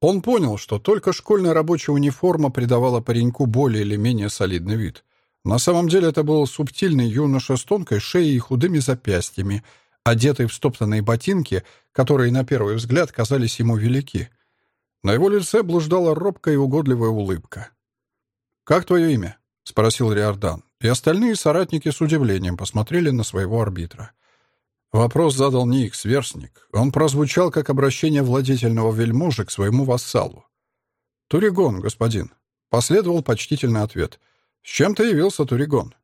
Он понял, что только школьная рабочая униформа придавала пареньку более или менее солидный вид. На самом деле это был субтильный юноша с тонкой шеей и худыми запястьями — одетый в стоптанные ботинки, которые на первый взгляд казались ему велики. На его лице блуждала робкая и угодливая улыбка. «Как твое имя?» — спросил Риордан, и остальные соратники с удивлением посмотрели на своего арбитра. Вопрос задал не их сверстник. Он прозвучал как обращение владетельного вельможи к своему вассалу. «Туригон, господин», — последовал почтительный ответ. «С чем ты явился, Туригон?»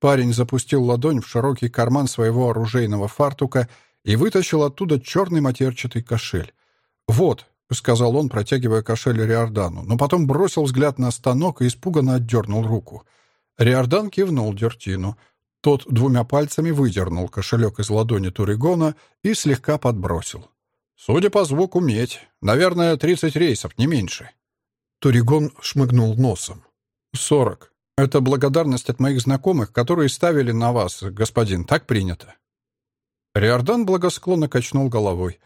Парень запустил ладонь в широкий карман своего оружейного фартука и вытащил оттуда черный матерчатый кошель. «Вот», — сказал он, протягивая кошель Риордану, но потом бросил взгляд на станок и испуганно отдернул руку. Риордан кивнул Дертину — тот двумя пальцами выдернул кошелек из ладони Туригона и слегка подбросил. «Судя по звуку, медь. Наверное, тридцать рейсов, не меньше». Туригон шмыгнул носом. «Сорок. Это благодарность от моих знакомых, которые ставили на вас, господин. Так принято». Риордан благосклонно качнул головой.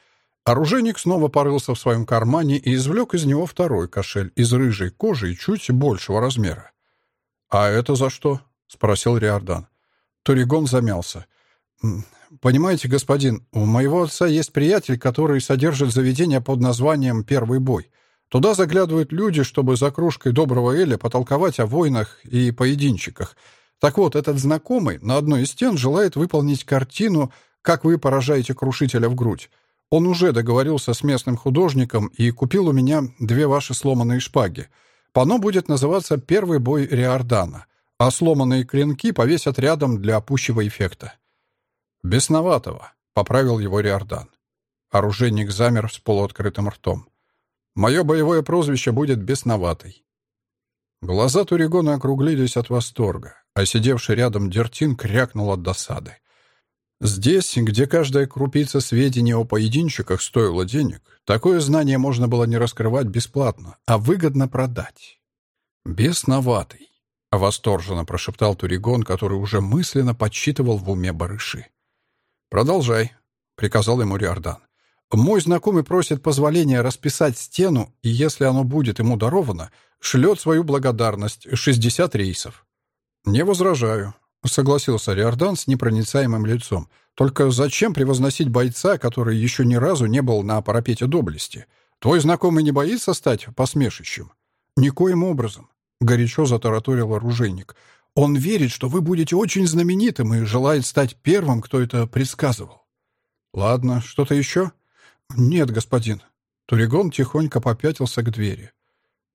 Оружейник снова порылся в своем кармане и извлек из него второй кошель из рыжей кожи и чуть большего размера. «А это за что?» — спросил Риордан. Туригон замялся. «Понимаете, господин, у моего отца есть приятель, который содержит заведение под названием «Первый бой». Туда заглядывают люди, чтобы за кружкой доброго Эля потолковать о войнах и поединчиках. Так вот, этот знакомый на одной из стен желает выполнить картину «Как вы поражаете крушителя в грудь». Он уже договорился с местным художником и купил у меня две ваши сломанные шпаги. Пано будет называться «Первый бой Риордана» а сломанные клинки повесят рядом для пущего эффекта. «Бесноватого», — поправил его Риордан. Оружейник замер с полуоткрытым ртом. «Мое боевое прозвище будет Бесноватый». Глаза Туригона округлились от восторга, а сидевший рядом Дертин крякнул от досады. Здесь, где каждая крупица сведений о поединчиках стоила денег, такое знание можно было не раскрывать бесплатно, а выгодно продать. Бесноватый. — восторженно прошептал Туригон, который уже мысленно подсчитывал в уме барыши. «Продолжай», — приказал ему Риордан. «Мой знакомый просит позволения расписать стену, и если оно будет ему даровано, шлет свою благодарность — шестьдесят рейсов». «Не возражаю», — согласился Риордан с непроницаемым лицом. «Только зачем превозносить бойца, который еще ни разу не был на парапете доблести? Твой знакомый не боится стать посмешищем?» «Никоим образом. — горячо затараторил оружейник. «Он верит, что вы будете очень знаменитым и желает стать первым, кто это предсказывал». «Ладно, что-то еще?» «Нет, господин». Туригон тихонько попятился к двери.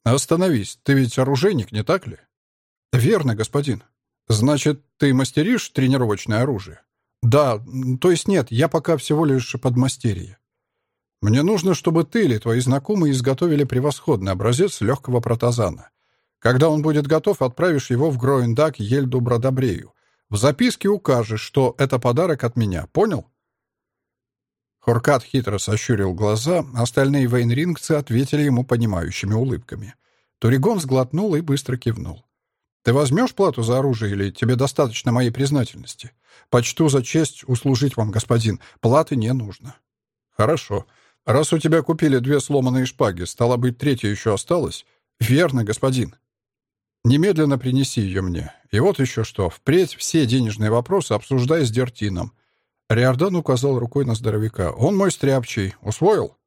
«Остановись, ты ведь оружейник, не так ли?» «Верно, господин». «Значит, ты мастеришь тренировочное оружие?» «Да, то есть нет, я пока всего лишь подмастерье». «Мне нужно, чтобы ты или твои знакомые изготовили превосходный образец легкого протазана. Когда он будет готов, отправишь его в Гроиндак Ельду Бродобрею. В записке укажешь, что это подарок от меня. Понял?» Хоркат хитро сощурил глаза, остальные вейнрингцы ответили ему понимающими улыбками. Туригон сглотнул и быстро кивнул. «Ты возьмешь плату за оружие или тебе достаточно моей признательности? Почту за честь услужить вам, господин. Платы не нужно». «Хорошо. Раз у тебя купили две сломанные шпаги, стало быть, третья еще осталась?» «Верно, господин». Немедленно принеси ее мне. И вот еще что. Впредь все денежные вопросы обсуждай с Дертином. Риордан указал рукой на здоровяка. Он мой стряпчий. Усвоил?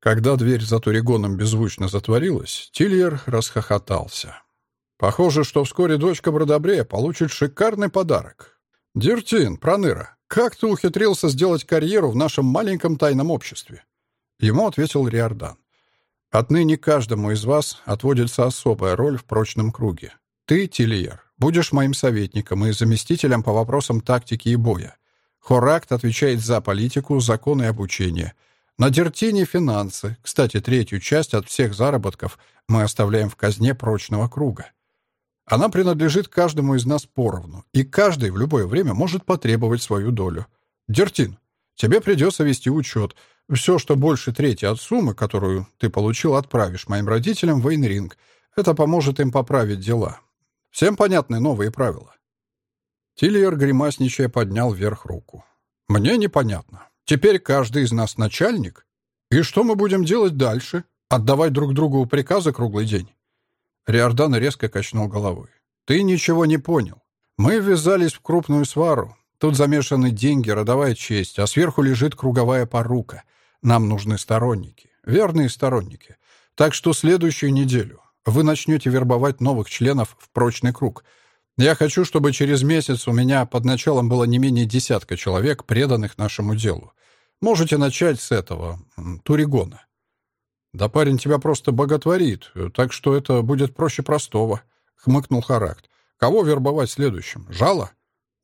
Когда дверь за Туригоном беззвучно затворилась, Тильер расхохотался. Похоже, что вскоре дочка Бродобрея получит шикарный подарок. «Дертин, Проныра, как ты ухитрился сделать карьеру в нашем маленьком тайном обществе?» Ему ответил Риордан. Отныне каждому из вас отводится особая роль в прочном круге. Ты, Тильер, будешь моим советником и заместителем по вопросам тактики и боя. Хоракт отвечает за политику, законы и обучение. На Дертине — финансы. Кстати, третью часть от всех заработков мы оставляем в казне прочного круга. Она принадлежит каждому из нас поровну, и каждый в любое время может потребовать свою долю. Дертин, тебе придется вести учет — все, что больше трети от суммы, которую ты получил, отправишь моим родителям в Эйнринг. Это поможет им поправить дела. Всем понятны новые правила?» Тильер, гримасничая, поднял вверх руку. «Мне непонятно. Теперь каждый из нас начальник? И что мы будем делать дальше? Отдавать друг другу приказы круглый день?» Риордан резко качнул головой. «Ты ничего не понял. Мы ввязались в крупную свару. Тут замешаны деньги, родовая честь, а сверху лежит круговая порука — нам нужны сторонники. верные сторонники. Так что следующую неделю вы начнете вербовать новых членов в прочный круг. Я хочу, чтобы через месяц у меня под началом было не менее десятка человек, преданных нашему делу. Можете начать с этого, Туригона. Да парень тебя просто боготворит, так что это будет проще простого, хмыкнул Характ. Кого вербовать следующим? Жало?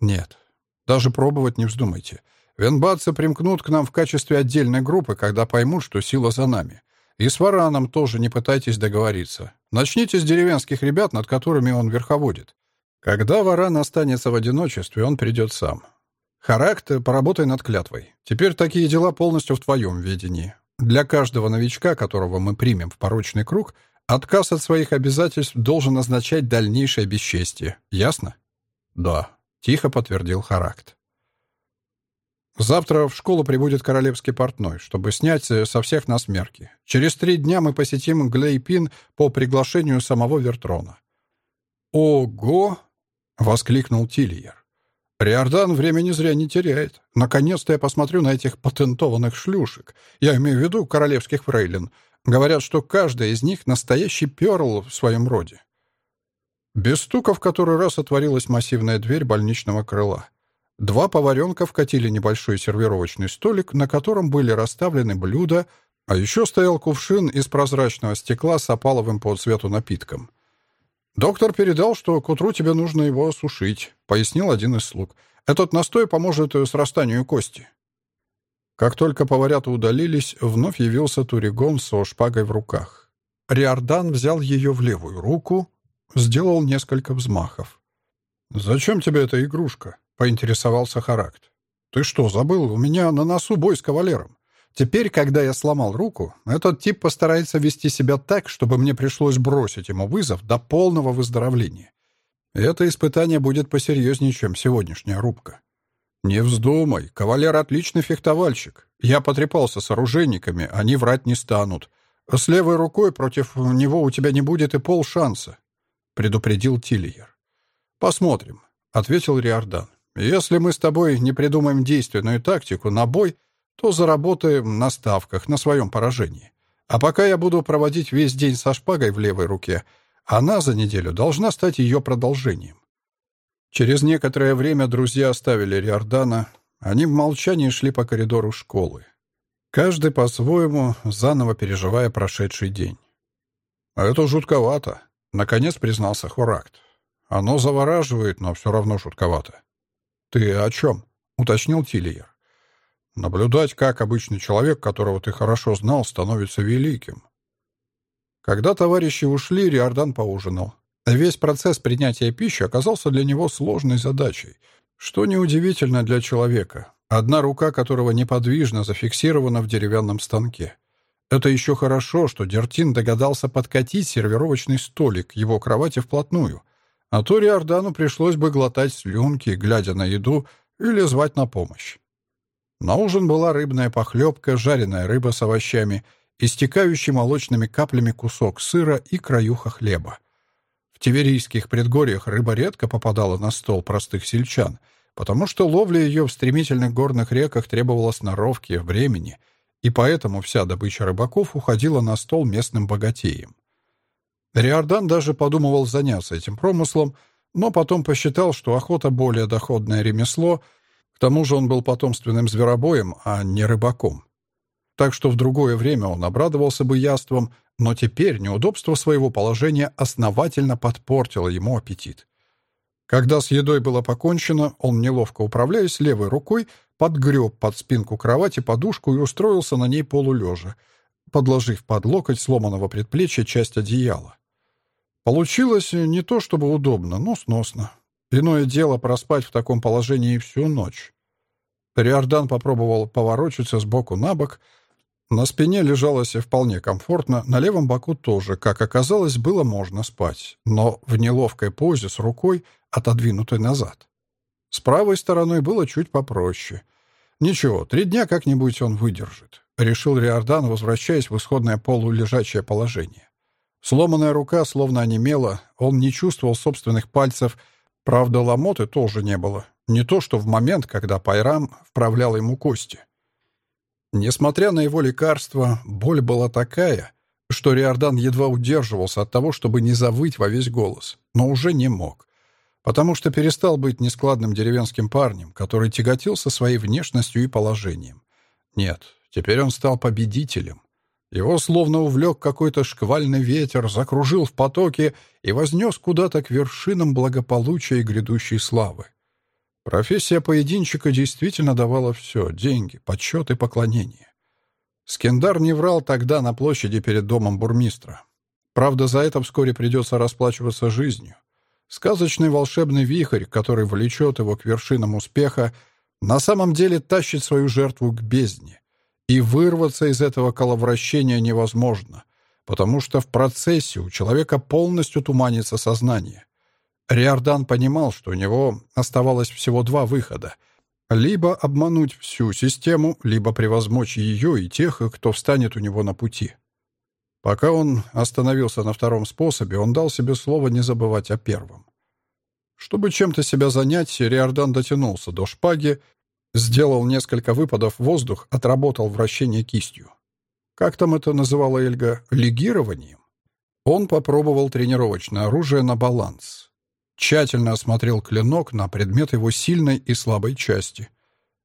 Нет. Даже пробовать не вздумайте. Венбадцы примкнут к нам в качестве отдельной группы, когда поймут, что сила за нами. И с Вараном тоже не пытайтесь договориться. Начните с деревенских ребят, над которыми он верховодит. Когда Варан останется в одиночестве, он придет сам. Характ, поработай над клятвой. Теперь такие дела полностью в твоем ведении. Для каждого новичка, которого мы примем в порочный круг, отказ от своих обязательств должен означать дальнейшее бесчестие. Ясно? Да, тихо подтвердил Характ. Завтра в школу прибудет королевский портной, чтобы снять э, со всех нас мерки. Через три дня мы посетим Глейпин по приглашению самого Вертрона. «Ого!» — воскликнул Тильер. «Риордан времени зря не теряет. Наконец-то я посмотрю на этих патентованных шлюшек. Я имею в виду королевских фрейлин. Говорят, что каждая из них — настоящий перл в своем роде». Без стука в который раз отворилась массивная дверь больничного крыла. Два поваренка вкатили небольшой сервировочный столик, на котором были расставлены блюда, а еще стоял кувшин из прозрачного стекла с опаловым по цвету напитком. «Доктор передал, что к утру тебе нужно его осушить», — пояснил один из слуг. «Этот настой поможет срастанию кости». Как только поварята удалились, вновь явился Туригон со шпагой в руках. Риордан взял ее в левую руку, сделал несколько взмахов. «Зачем тебе эта игрушка?» — поинтересовался Характ. «Ты что, забыл? У меня на носу бой с кавалером. Теперь, когда я сломал руку, этот тип постарается вести себя так, чтобы мне пришлось бросить ему вызов до полного выздоровления. Это испытание будет посерьезнее, чем сегодняшняя рубка. Не вздумай, кавалер отличный фехтовальщик. Я потрепался с оружейниками, они врать не станут. С левой рукой против него у тебя не будет и полшанса», — предупредил Тильер. «Посмотрим», — ответил Риордан. Если мы с тобой не придумаем действенную тактику на бой, то заработаем на ставках, на своем поражении. А пока я буду проводить весь день со шпагой в левой руке, она за неделю должна стать ее продолжением. Через некоторое время друзья оставили Риордана. Они в молчании шли по коридору школы. Каждый по-своему, заново переживая прошедший день. «А это жутковато», — наконец признался Хоракт. «Оно завораживает, но все равно жутковато. «Ты о чем?» — уточнил Тильер. «Наблюдать, как обычный человек, которого ты хорошо знал, становится великим». Когда товарищи ушли, Риордан поужинал. Весь процесс принятия пищи оказался для него сложной задачей, что неудивительно для человека, одна рука которого неподвижно зафиксирована в деревянном станке. Это еще хорошо, что Дертин догадался подкатить сервировочный столик к его кровати вплотную — а то Риордану пришлось бы глотать слюнки, глядя на еду, или звать на помощь. На ужин была рыбная похлебка, жареная рыба с овощами, истекающий молочными каплями кусок сыра и краюха хлеба. В Тиверийских предгорьях рыба редко попадала на стол простых сельчан, потому что ловля ее в стремительных горных реках требовала сноровки, времени, и поэтому вся добыча рыбаков уходила на стол местным богатеям. Риордан даже подумывал заняться этим промыслом, но потом посчитал, что охота более доходное ремесло, к тому же он был потомственным зверобоем, а не рыбаком. Так что в другое время он обрадовался бы яством, но теперь неудобство своего положения основательно подпортило ему аппетит. Когда с едой было покончено, он, неловко управляясь левой рукой, подгреб под спинку кровати подушку и устроился на ней полулежа, подложив под локоть сломанного предплечья часть одеяла. Получилось не то чтобы удобно, но сносно. Иное дело проспать в таком положении всю ночь. Риордан попробовал поворочиться сбоку на бок. На спине лежалось вполне комфортно, на левом боку тоже, как оказалось, было можно спать, но в неловкой позе с рукой, отодвинутой назад. С правой стороной было чуть попроще. Ничего, три дня как-нибудь он выдержит, решил Риордан, возвращаясь в исходное полулежачее положение. Сломанная рука словно онемела, он не чувствовал собственных пальцев, правда, ломоты тоже не было. Не то, что в момент, когда Пайрам вправлял ему кости. Несмотря на его лекарства, боль была такая, что Риордан едва удерживался от того, чтобы не завыть во весь голос, но уже не мог, потому что перестал быть нескладным деревенским парнем, который тяготился своей внешностью и положением. Нет, теперь он стал победителем. Его словно увлек какой-то шквальный ветер, закружил в потоке и вознес куда-то к вершинам благополучия и грядущей славы. Профессия поединчика действительно давала все — деньги, почет и поклонение. Скендар не врал тогда на площади перед домом бурмистра. Правда, за это вскоре придется расплачиваться жизнью. Сказочный волшебный вихрь, который влечет его к вершинам успеха, на самом деле тащит свою жертву к бездне. И вырваться из этого коловращения невозможно, потому что в процессе у человека полностью туманится сознание. Риордан понимал, что у него оставалось всего два выхода. Либо обмануть всю систему, либо превозмочь ее и тех, кто встанет у него на пути. Пока он остановился на втором способе, он дал себе слово не забывать о первом. Чтобы чем-то себя занять, Риордан дотянулся до шпаги, сделал несколько выпадов в воздух, отработал вращение кистью. Как там это называла Эльга? Легированием? Он попробовал тренировочное оружие на баланс тщательно осмотрел клинок на предмет его сильной и слабой части.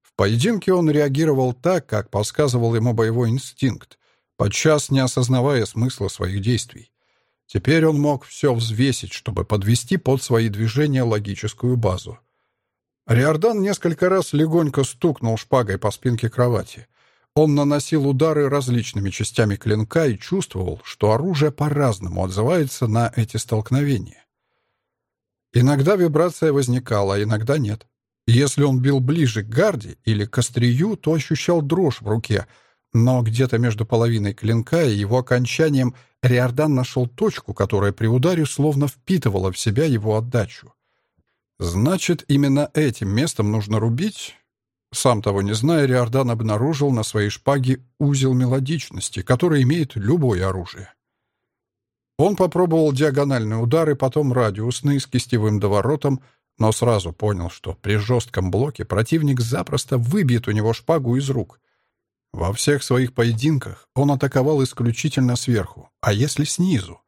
В поединке он реагировал так, как подсказывал ему боевой инстинкт, подчас не осознавая смысла своих действий. Теперь он мог все взвесить, чтобы подвести под свои движения логическую базу. Риордан несколько раз легонько стукнул шпагой по спинке кровати. Он наносил удары различными частями клинка и чувствовал, что оружие по-разному отзывается на эти столкновения. Иногда вибрация возникала, а иногда нет. Если он бил ближе к гарде или к острию, то ощущал дрожь в руке, но где-то между половиной клинка и его окончанием Риордан нашел точку, которая при ударе словно впитывала в себя его отдачу. Значит, именно этим местом нужно рубить? Сам того не зная, Риордан обнаружил на своей шпаге узел мелодичности, который имеет любое оружие. Он попробовал диагональные удары, потом радиусные с кистевым доворотом, но сразу понял, что при жестком блоке противник запросто выбьет у него шпагу из рук. Во всех своих поединках он атаковал исключительно сверху, а если снизу?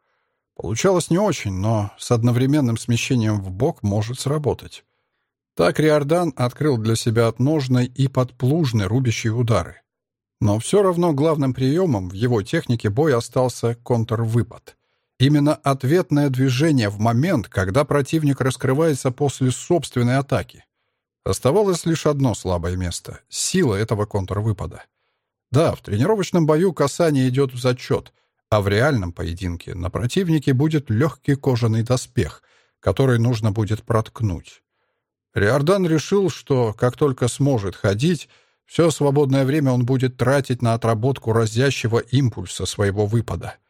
Получалось не очень, но с одновременным смещением в бок может сработать. Так Риордан открыл для себя отножной и подплужной рубящие удары. Но все равно главным приемом в его технике боя остался контрвыпад — Именно ответное движение в момент, когда противник раскрывается после собственной атаки. Оставалось лишь одно слабое место — сила этого контрвыпада. Да, в тренировочном бою касание идет в зачет, а в реальном поединке на противнике будет легкий кожаный доспех, который нужно будет проткнуть. Риордан решил, что как только сможет ходить, все свободное время он будет тратить на отработку разящего импульса своего выпада —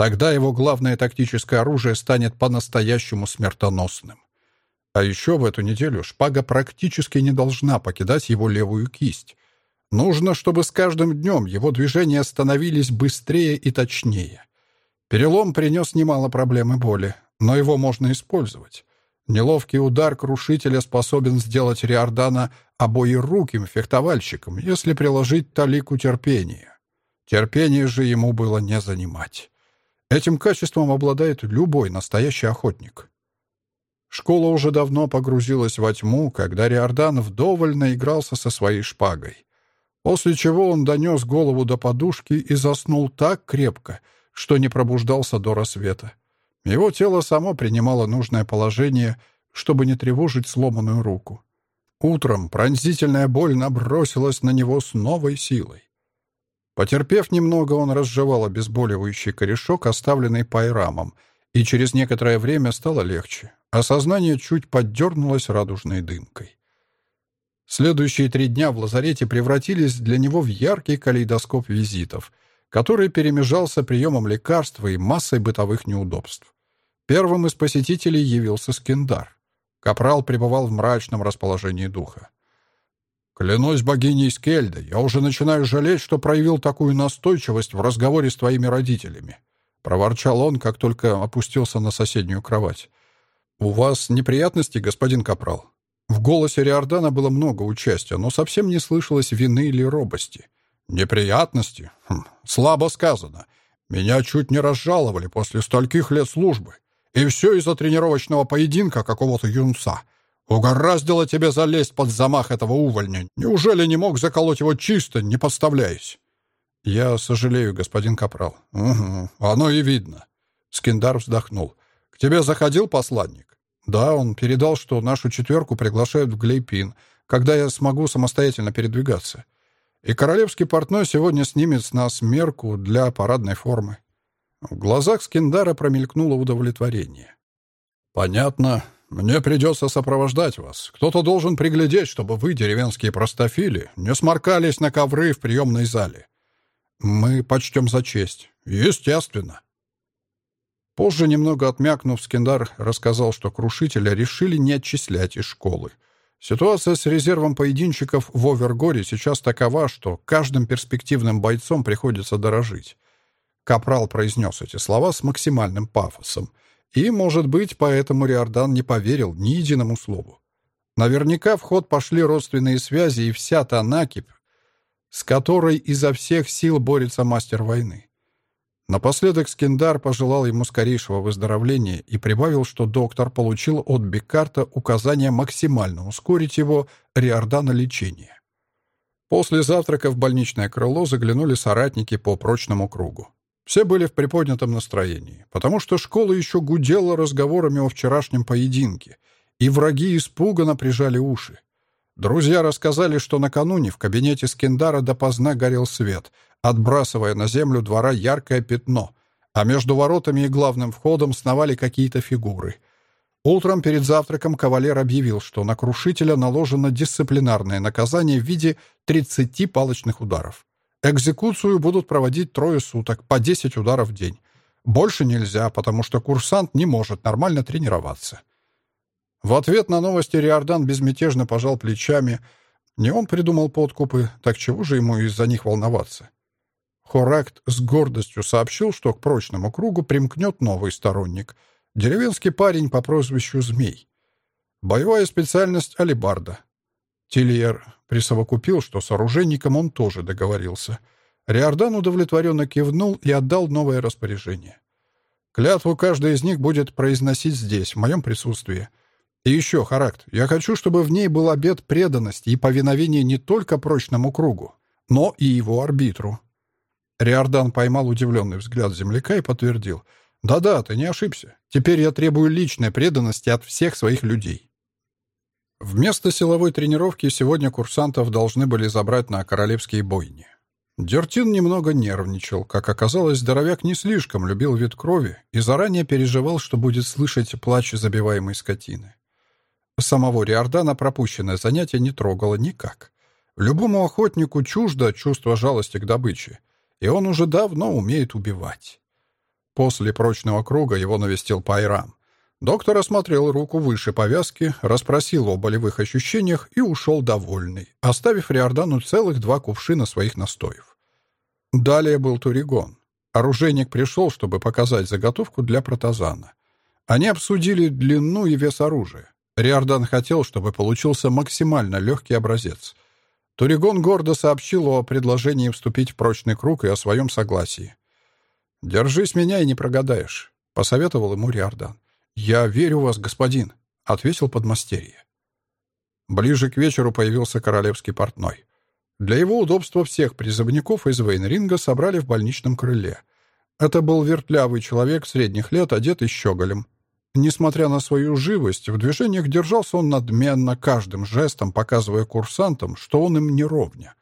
Тогда его главное тактическое оружие станет по-настоящему смертоносным. А еще в эту неделю шпага практически не должна покидать его левую кисть. Нужно, чтобы с каждым днем его движения становились быстрее и точнее. Перелом принес немало проблем и боли, но его можно использовать. Неловкий удар крушителя способен сделать Риордана обоируким фехтовальщиком, если приложить талику терпения. Терпение же ему было не занимать. Этим качеством обладает любой настоящий охотник. Школа уже давно погрузилась во тьму, когда Риордан вдоволь наигрался со своей шпагой. После чего он донес голову до подушки и заснул так крепко, что не пробуждался до рассвета. Его тело само принимало нужное положение, чтобы не тревожить сломанную руку. Утром пронзительная боль набросилась на него с новой силой. Потерпев немного, он разжевал обезболивающий корешок, оставленный пайрамом, и через некоторое время стало легче, а сознание чуть поддернулось радужной дымкой. Следующие три дня в лазарете превратились для него в яркий калейдоскоп визитов, который перемежался приемом лекарства и массой бытовых неудобств. Первым из посетителей явился Скиндар. Капрал пребывал в мрачном расположении духа. Клянусь богиней Скельдой, я уже начинаю жалеть, что проявил такую настойчивость в разговоре с твоими родителями. Проворчал он, как только опустился на соседнюю кровать. «У вас неприятности, господин Капрал?» В голосе Риордана было много участия, но совсем не слышалось вины или робости. «Неприятности? Хм, слабо сказано. Меня чуть не разжаловали после стольких лет службы. И все из-за тренировочного поединка какого-то юнца. Угораздило тебе залезть под замах этого увольня. Неужели не мог заколоть его чисто, не подставляясь?» «Я сожалею, господин Капрал». «Угу, оно и видно». Скиндар вздохнул. «К тебе заходил посланник?» «Да, он передал, что нашу четверку приглашают в Глейпин, когда я смогу самостоятельно передвигаться. И королевский портной сегодня снимет с нас мерку для парадной формы». В глазах Скиндара промелькнуло удовлетворение. «Понятно. Мне придется сопровождать вас. Кто-то должен приглядеть, чтобы вы, деревенские простофили, не сморкались на ковры в приемной зале. Мы почтем за честь. Естественно». Позже, немного отмякнув, Скиндар рассказал, что крушителя решили не отчислять из школы. Ситуация с резервом поединщиков в Овергоре сейчас такова, что каждым перспективным бойцом приходится дорожить. Капрал произнес эти слова с максимальным пафосом. И, может быть, поэтому Риордан не поверил ни единому слову. Наверняка в ход пошли родственные связи и вся та накипь, с которой изо всех сил борется мастер войны. Напоследок Скиндар пожелал ему скорейшего выздоровления и прибавил, что доктор получил от Беккарта указание максимально ускорить его Риордана лечение. После завтрака в больничное крыло заглянули соратники по прочному кругу. Все были в приподнятом настроении, потому что школа еще гудела разговорами о вчерашнем поединке, и враги испуганно прижали уши. Друзья рассказали, что накануне в кабинете Скиндара допоздна горел свет, отбрасывая на землю двора яркое пятно, а между воротами и главным входом сновали какие-то фигуры. Утром перед завтраком кавалер объявил, что на крушителя наложено дисциплинарное наказание в виде 30 палочных ударов. Экзекуцию будут проводить трое суток, по 10 ударов в день. Больше нельзя, потому что курсант не может нормально тренироваться. В ответ на новости Риордан безмятежно пожал плечами. Не он придумал подкупы, так чего же ему из-за них волноваться? Хоракт с гордостью сообщил, что к прочному кругу примкнет новый сторонник — деревенский парень по прозвищу Змей. Боевая специальность — алибарда. Тильер присовокупил, что с оружейником он тоже договорился. Риордан удовлетворенно кивнул и отдал новое распоряжение. Клятву каждый из них будет произносить здесь, в моем присутствии. И еще, Характ, я хочу, чтобы в ней был обет преданности и повиновения не только прочному кругу, но и его арбитру. Риордан поймал удивленный взгляд земляка и подтвердил. «Да-да, ты не ошибся. Теперь я требую личной преданности от всех своих людей». Вместо силовой тренировки сегодня курсантов должны были забрать на королевские бойни. Дертин немного нервничал. Как оказалось, здоровяк не слишком любил вид крови и заранее переживал, что будет слышать плач забиваемой скотины. Самого Риордана пропущенное занятие не трогало никак. Любому охотнику чуждо чувство жалости к добыче — и он уже давно умеет убивать. После прочного круга его навестил Пайрам. Доктор осмотрел руку выше повязки, расспросил о болевых ощущениях и ушел довольный, оставив Риордану целых два кувшина своих настоев. Далее был Туригон. Оружейник пришел, чтобы показать заготовку для протазана. Они обсудили длину и вес оружия. Риордан хотел, чтобы получился максимально легкий образец. Туригон гордо сообщил о предложении вступить в прочный круг и о своем согласии. «Держись меня и не прогадаешь», — посоветовал ему Риордан. «Я верю в вас, господин», — ответил подмастерье. Ближе к вечеру появился королевский портной. Для его удобства всех призывников из Вейнринга собрали в больничном крыле. Это был вертлявый человек средних лет, одетый щеголем. Несмотря на свою живость, в движениях держался он надменно, каждым жестом показывая курсантам, что он им не ровня.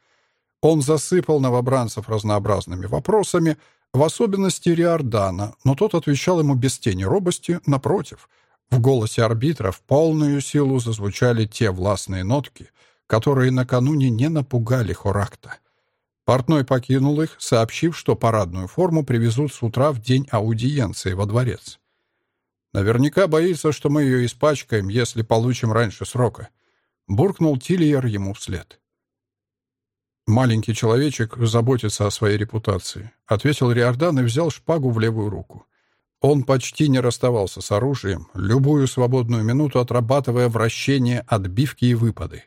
Он засыпал новобранцев разнообразными вопросами, в особенности Риордана, но тот отвечал ему без тени робости, напротив. В голосе арбитра в полную силу зазвучали те властные нотки, которые накануне не напугали Хоракта. Портной покинул их, сообщив, что парадную форму привезут с утра в день аудиенции во дворец. Наверняка боится, что мы ее испачкаем, если получим раньше срока. Буркнул Тильер ему вслед. «Маленький человечек заботится о своей репутации», — ответил Риордан и взял шпагу в левую руку. Он почти не расставался с оружием, любую свободную минуту отрабатывая вращение, отбивки и выпады.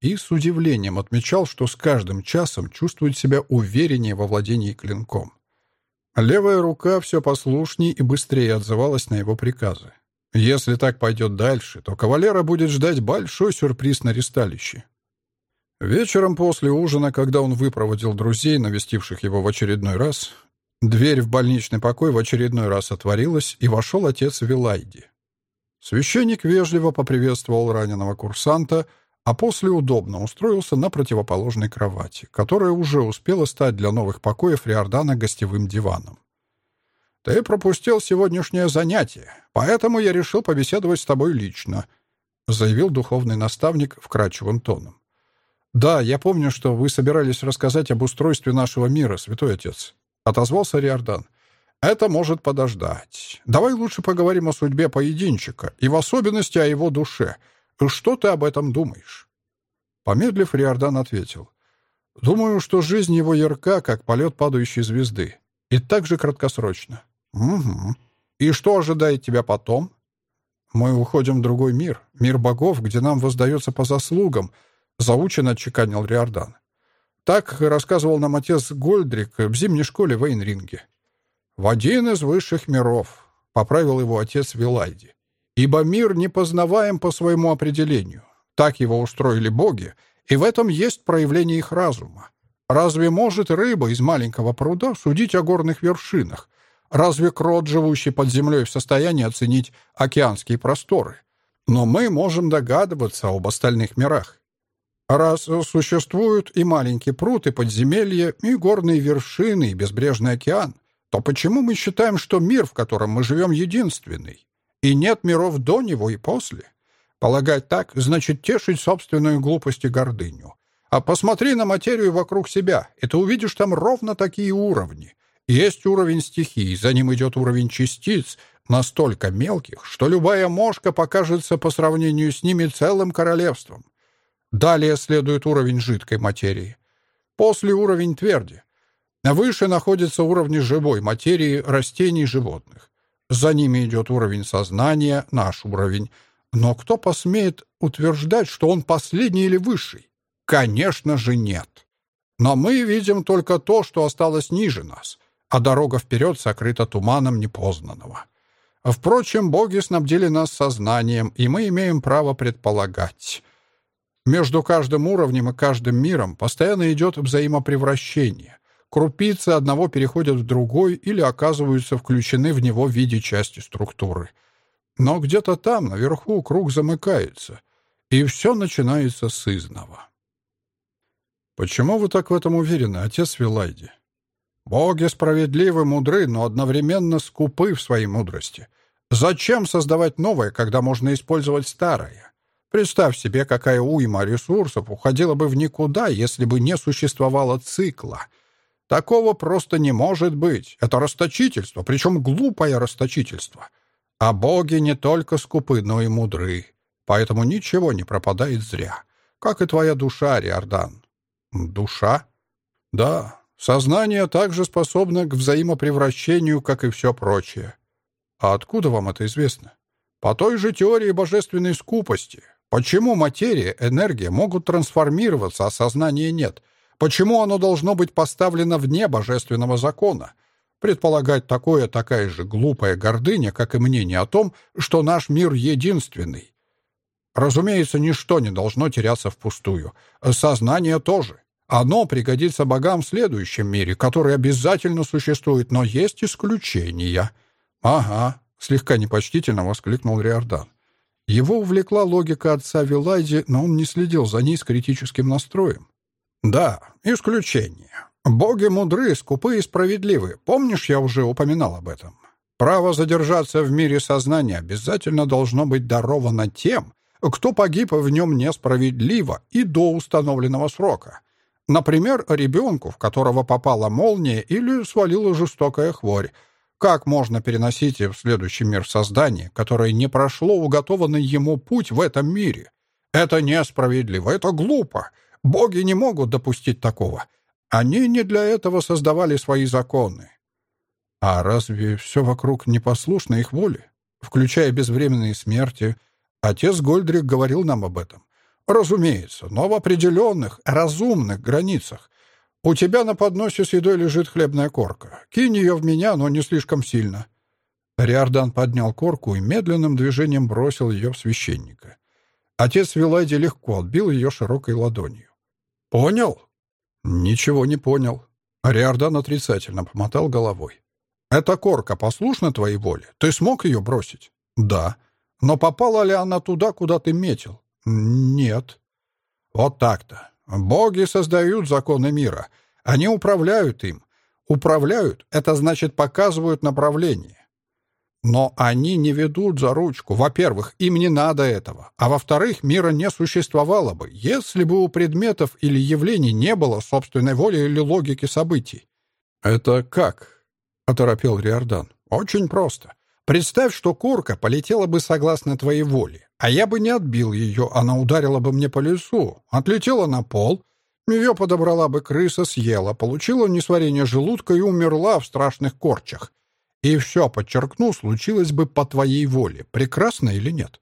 и с удивлением отмечал, что с каждым часом чувствует себя увереннее во владении клинком. Левая рука все послушнее и быстрее отзывалась на его приказы. Если так пойдет дальше, то кавалера будет ждать большой сюрприз на ристалище. Вечером после ужина, когда он выпроводил друзей, навестивших его в очередной раз, дверь в больничный покой в очередной раз отворилась, и вошел отец Вилайди. Священник вежливо поприветствовал раненого курсанта, а после удобно устроился на противоположной кровати, которая уже успела стать для новых покоев Риордана гостевым диваном. «Ты пропустил сегодняшнее занятие, поэтому я решил побеседовать с тобой лично», заявил духовный наставник вкрадчивым тоном. «Да, я помню, что вы собирались рассказать об устройстве нашего мира, святой отец», — отозвался Риордан. «Это может подождать. Давай лучше поговорим о судьбе поединчика и в особенности о его душе. Что ты об этом думаешь?» Помедлив, Риордан ответил. «Думаю, что жизнь его ярка, как полет падающей звезды, и также краткосрочно». «Угу. И что ожидает тебя потом?» «Мы уходим в другой мир, мир богов, где нам воздается по заслугам», заучено отчеканил Риордан. Так рассказывал нам отец Гольдрик в зимней школе в Эйнринге. «В один из высших миров», — поправил его отец Вилайди. «Ибо мир непознаваем по своему определению. Так его устроили боги, и в этом есть проявление их разума. Разве может рыба из маленького пруда судить о горных вершинах? Разве крот, живущий под землей, в состоянии оценить океанские просторы? Но мы можем догадываться об остальных мирах. Раз существуют и маленький пруд, и подземелье, и горные вершины, и безбрежный океан, то почему мы считаем, что мир, в котором мы живем, единственный? И нет миров до него и после? Полагать так значит тешить собственную глупость и гордыню. А посмотри на материю вокруг себя, и ты увидишь там ровно такие уровни. Есть уровень стихий, за ним идет уровень частиц, настолько мелких, что любая мошка покажется по сравнению с ними целым королевством. Далее следует уровень жидкой материи. После уровень тверди. Выше находятся уровни живой материи растений и животных. За ними идет уровень сознания, наш уровень. Но кто посмеет утверждать, что он последний или высший? Конечно же нет. Но мы видим только то, что осталось ниже нас, а дорога вперед сокрыта туманом непознанного. Впрочем, боги снабдили нас сознанием, и мы имеем право предполагать. Между каждым уровнем и каждым миром постоянно идет взаимопревращение. Крупицы одного переходят в другой или оказываются включены в него в виде части структуры. Но где-то там, наверху, круг замыкается, и все начинается с изного. «Почему вы так в этом уверены, отец Вилайди?» «Боги справедливы, мудры, но одновременно скупы в своей мудрости. Зачем создавать новое, когда можно использовать старое? Представь себе, какая уйма ресурсов уходила бы в никуда, если бы не существовало цикла. Такого просто не может быть. Это расточительство, причем глупое расточительство. А боги не только скупы, но и мудры. Поэтому ничего не пропадает зря. Как и твоя душа, Риордан. Душа? Да, сознание также способно к взаимопревращению, как и все прочее. А откуда вам это известно? По той же теории божественной скупости. Почему материя, энергия могут трансформироваться, а сознания нет? Почему оно должно быть поставлено вне божественного закона? Предполагать такое такая же глупая гордыня, как и мнение о том, что наш мир единственный. Разумеется, ничто не должно теряться впустую. Сознание тоже. Оно пригодится богам в следующем мире, который обязательно существует, но есть исключения. «Ага», — слегка непочтительно воскликнул Риордан. Его увлекла логика отца Вилайди, но он не следил за ней с критическим настроем. «Да, исключение. Боги мудры, скупы и справедливы. Помнишь, я уже упоминал об этом? Право задержаться в мире сознания обязательно должно быть даровано тем, кто погиб в нем несправедливо и до установленного срока. Например, ребенку, в которого попала молния или свалила жестокая хворь, как можно переносить в следующий мир создание, которое не прошло уготованный ему путь в этом мире? Это несправедливо, это глупо. Боги не могут допустить такого. Они не для этого создавали свои законы. А разве все вокруг не послушно их воле? Включая безвременные смерти. Отец Гольдрик говорил нам об этом. Разумеется, но в определенных, разумных границах. У тебя на подносе с едой лежит хлебная корка. Кинь ее в меня, но не слишком сильно. Риордан поднял корку и медленным движением бросил ее в священника. Отец Вилайди легко отбил ее широкой ладонью. «Понял?» «Ничего не понял». Риордан отрицательно помотал головой. «Эта корка послушна твоей воле? Ты смог ее бросить?» «Да». «Но попала ли она туда, куда ты метил?» «Нет». «Вот так-то. Боги создают законы мира. Они управляют им. Управляют — это значит показывают направление. Но они не ведут за ручку. Во-первых, им не надо этого. А во-вторых, мира не существовало бы, если бы у предметов или явлений не было собственной воли или логики событий. «Это как?» — оторопел Риордан. «Очень просто. Представь, что курка полетела бы согласно твоей воле, а я бы не отбил ее, она ударила бы мне по лицу, отлетела на пол, ее подобрала бы крыса, съела, получила несварение желудка и умерла в страшных корчах. И все, подчеркну, случилось бы по твоей воле. Прекрасно или нет?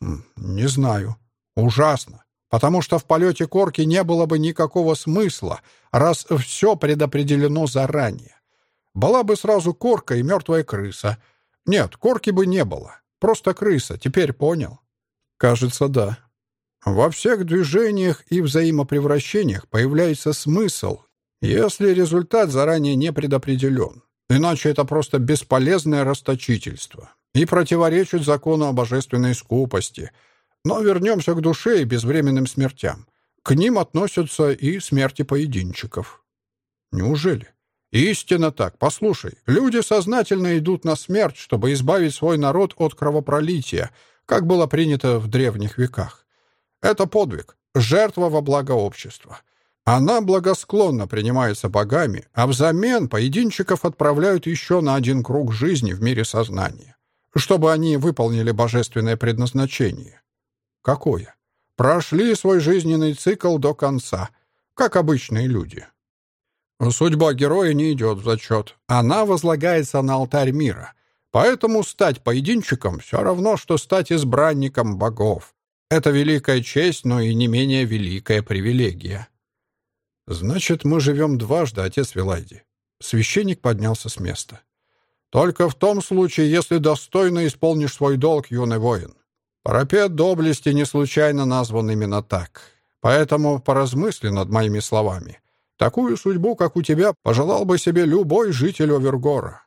Не знаю. Ужасно. Потому что в полете корки не было бы никакого смысла, раз все предопределено заранее. Была бы сразу корка и мертвая крыса. Нет, корки бы не было. Просто крыса. Теперь понял? Кажется, да. Во всех движениях и взаимопревращениях появляется смысл, если результат заранее не предопределен. Иначе это просто бесполезное расточительство и противоречит закону о божественной скупости. Но вернемся к душе и безвременным смертям. К ним относятся и смерти поединчиков. Неужели? Истинно так. Послушай, люди сознательно идут на смерть, чтобы избавить свой народ от кровопролития, как было принято в древних веках. Это подвиг, жертва во благо общества. Она благосклонно принимается богами, а взамен поединчиков отправляют еще на один круг жизни в мире сознания, чтобы они выполнили божественное предназначение. Какое? Прошли свой жизненный цикл до конца, как обычные люди. Судьба героя не идет в зачет. Она возлагается на алтарь мира. Поэтому стать поединчиком все равно, что стать избранником богов. Это великая честь, но и не менее великая привилегия. «Значит, мы живем дважды, отец Вилайди». Священник поднялся с места. «Только в том случае, если достойно исполнишь свой долг, юный воин. Парапет доблести не случайно назван именно так. Поэтому поразмысли над моими словами. Такую судьбу, как у тебя, пожелал бы себе любой житель Овергора.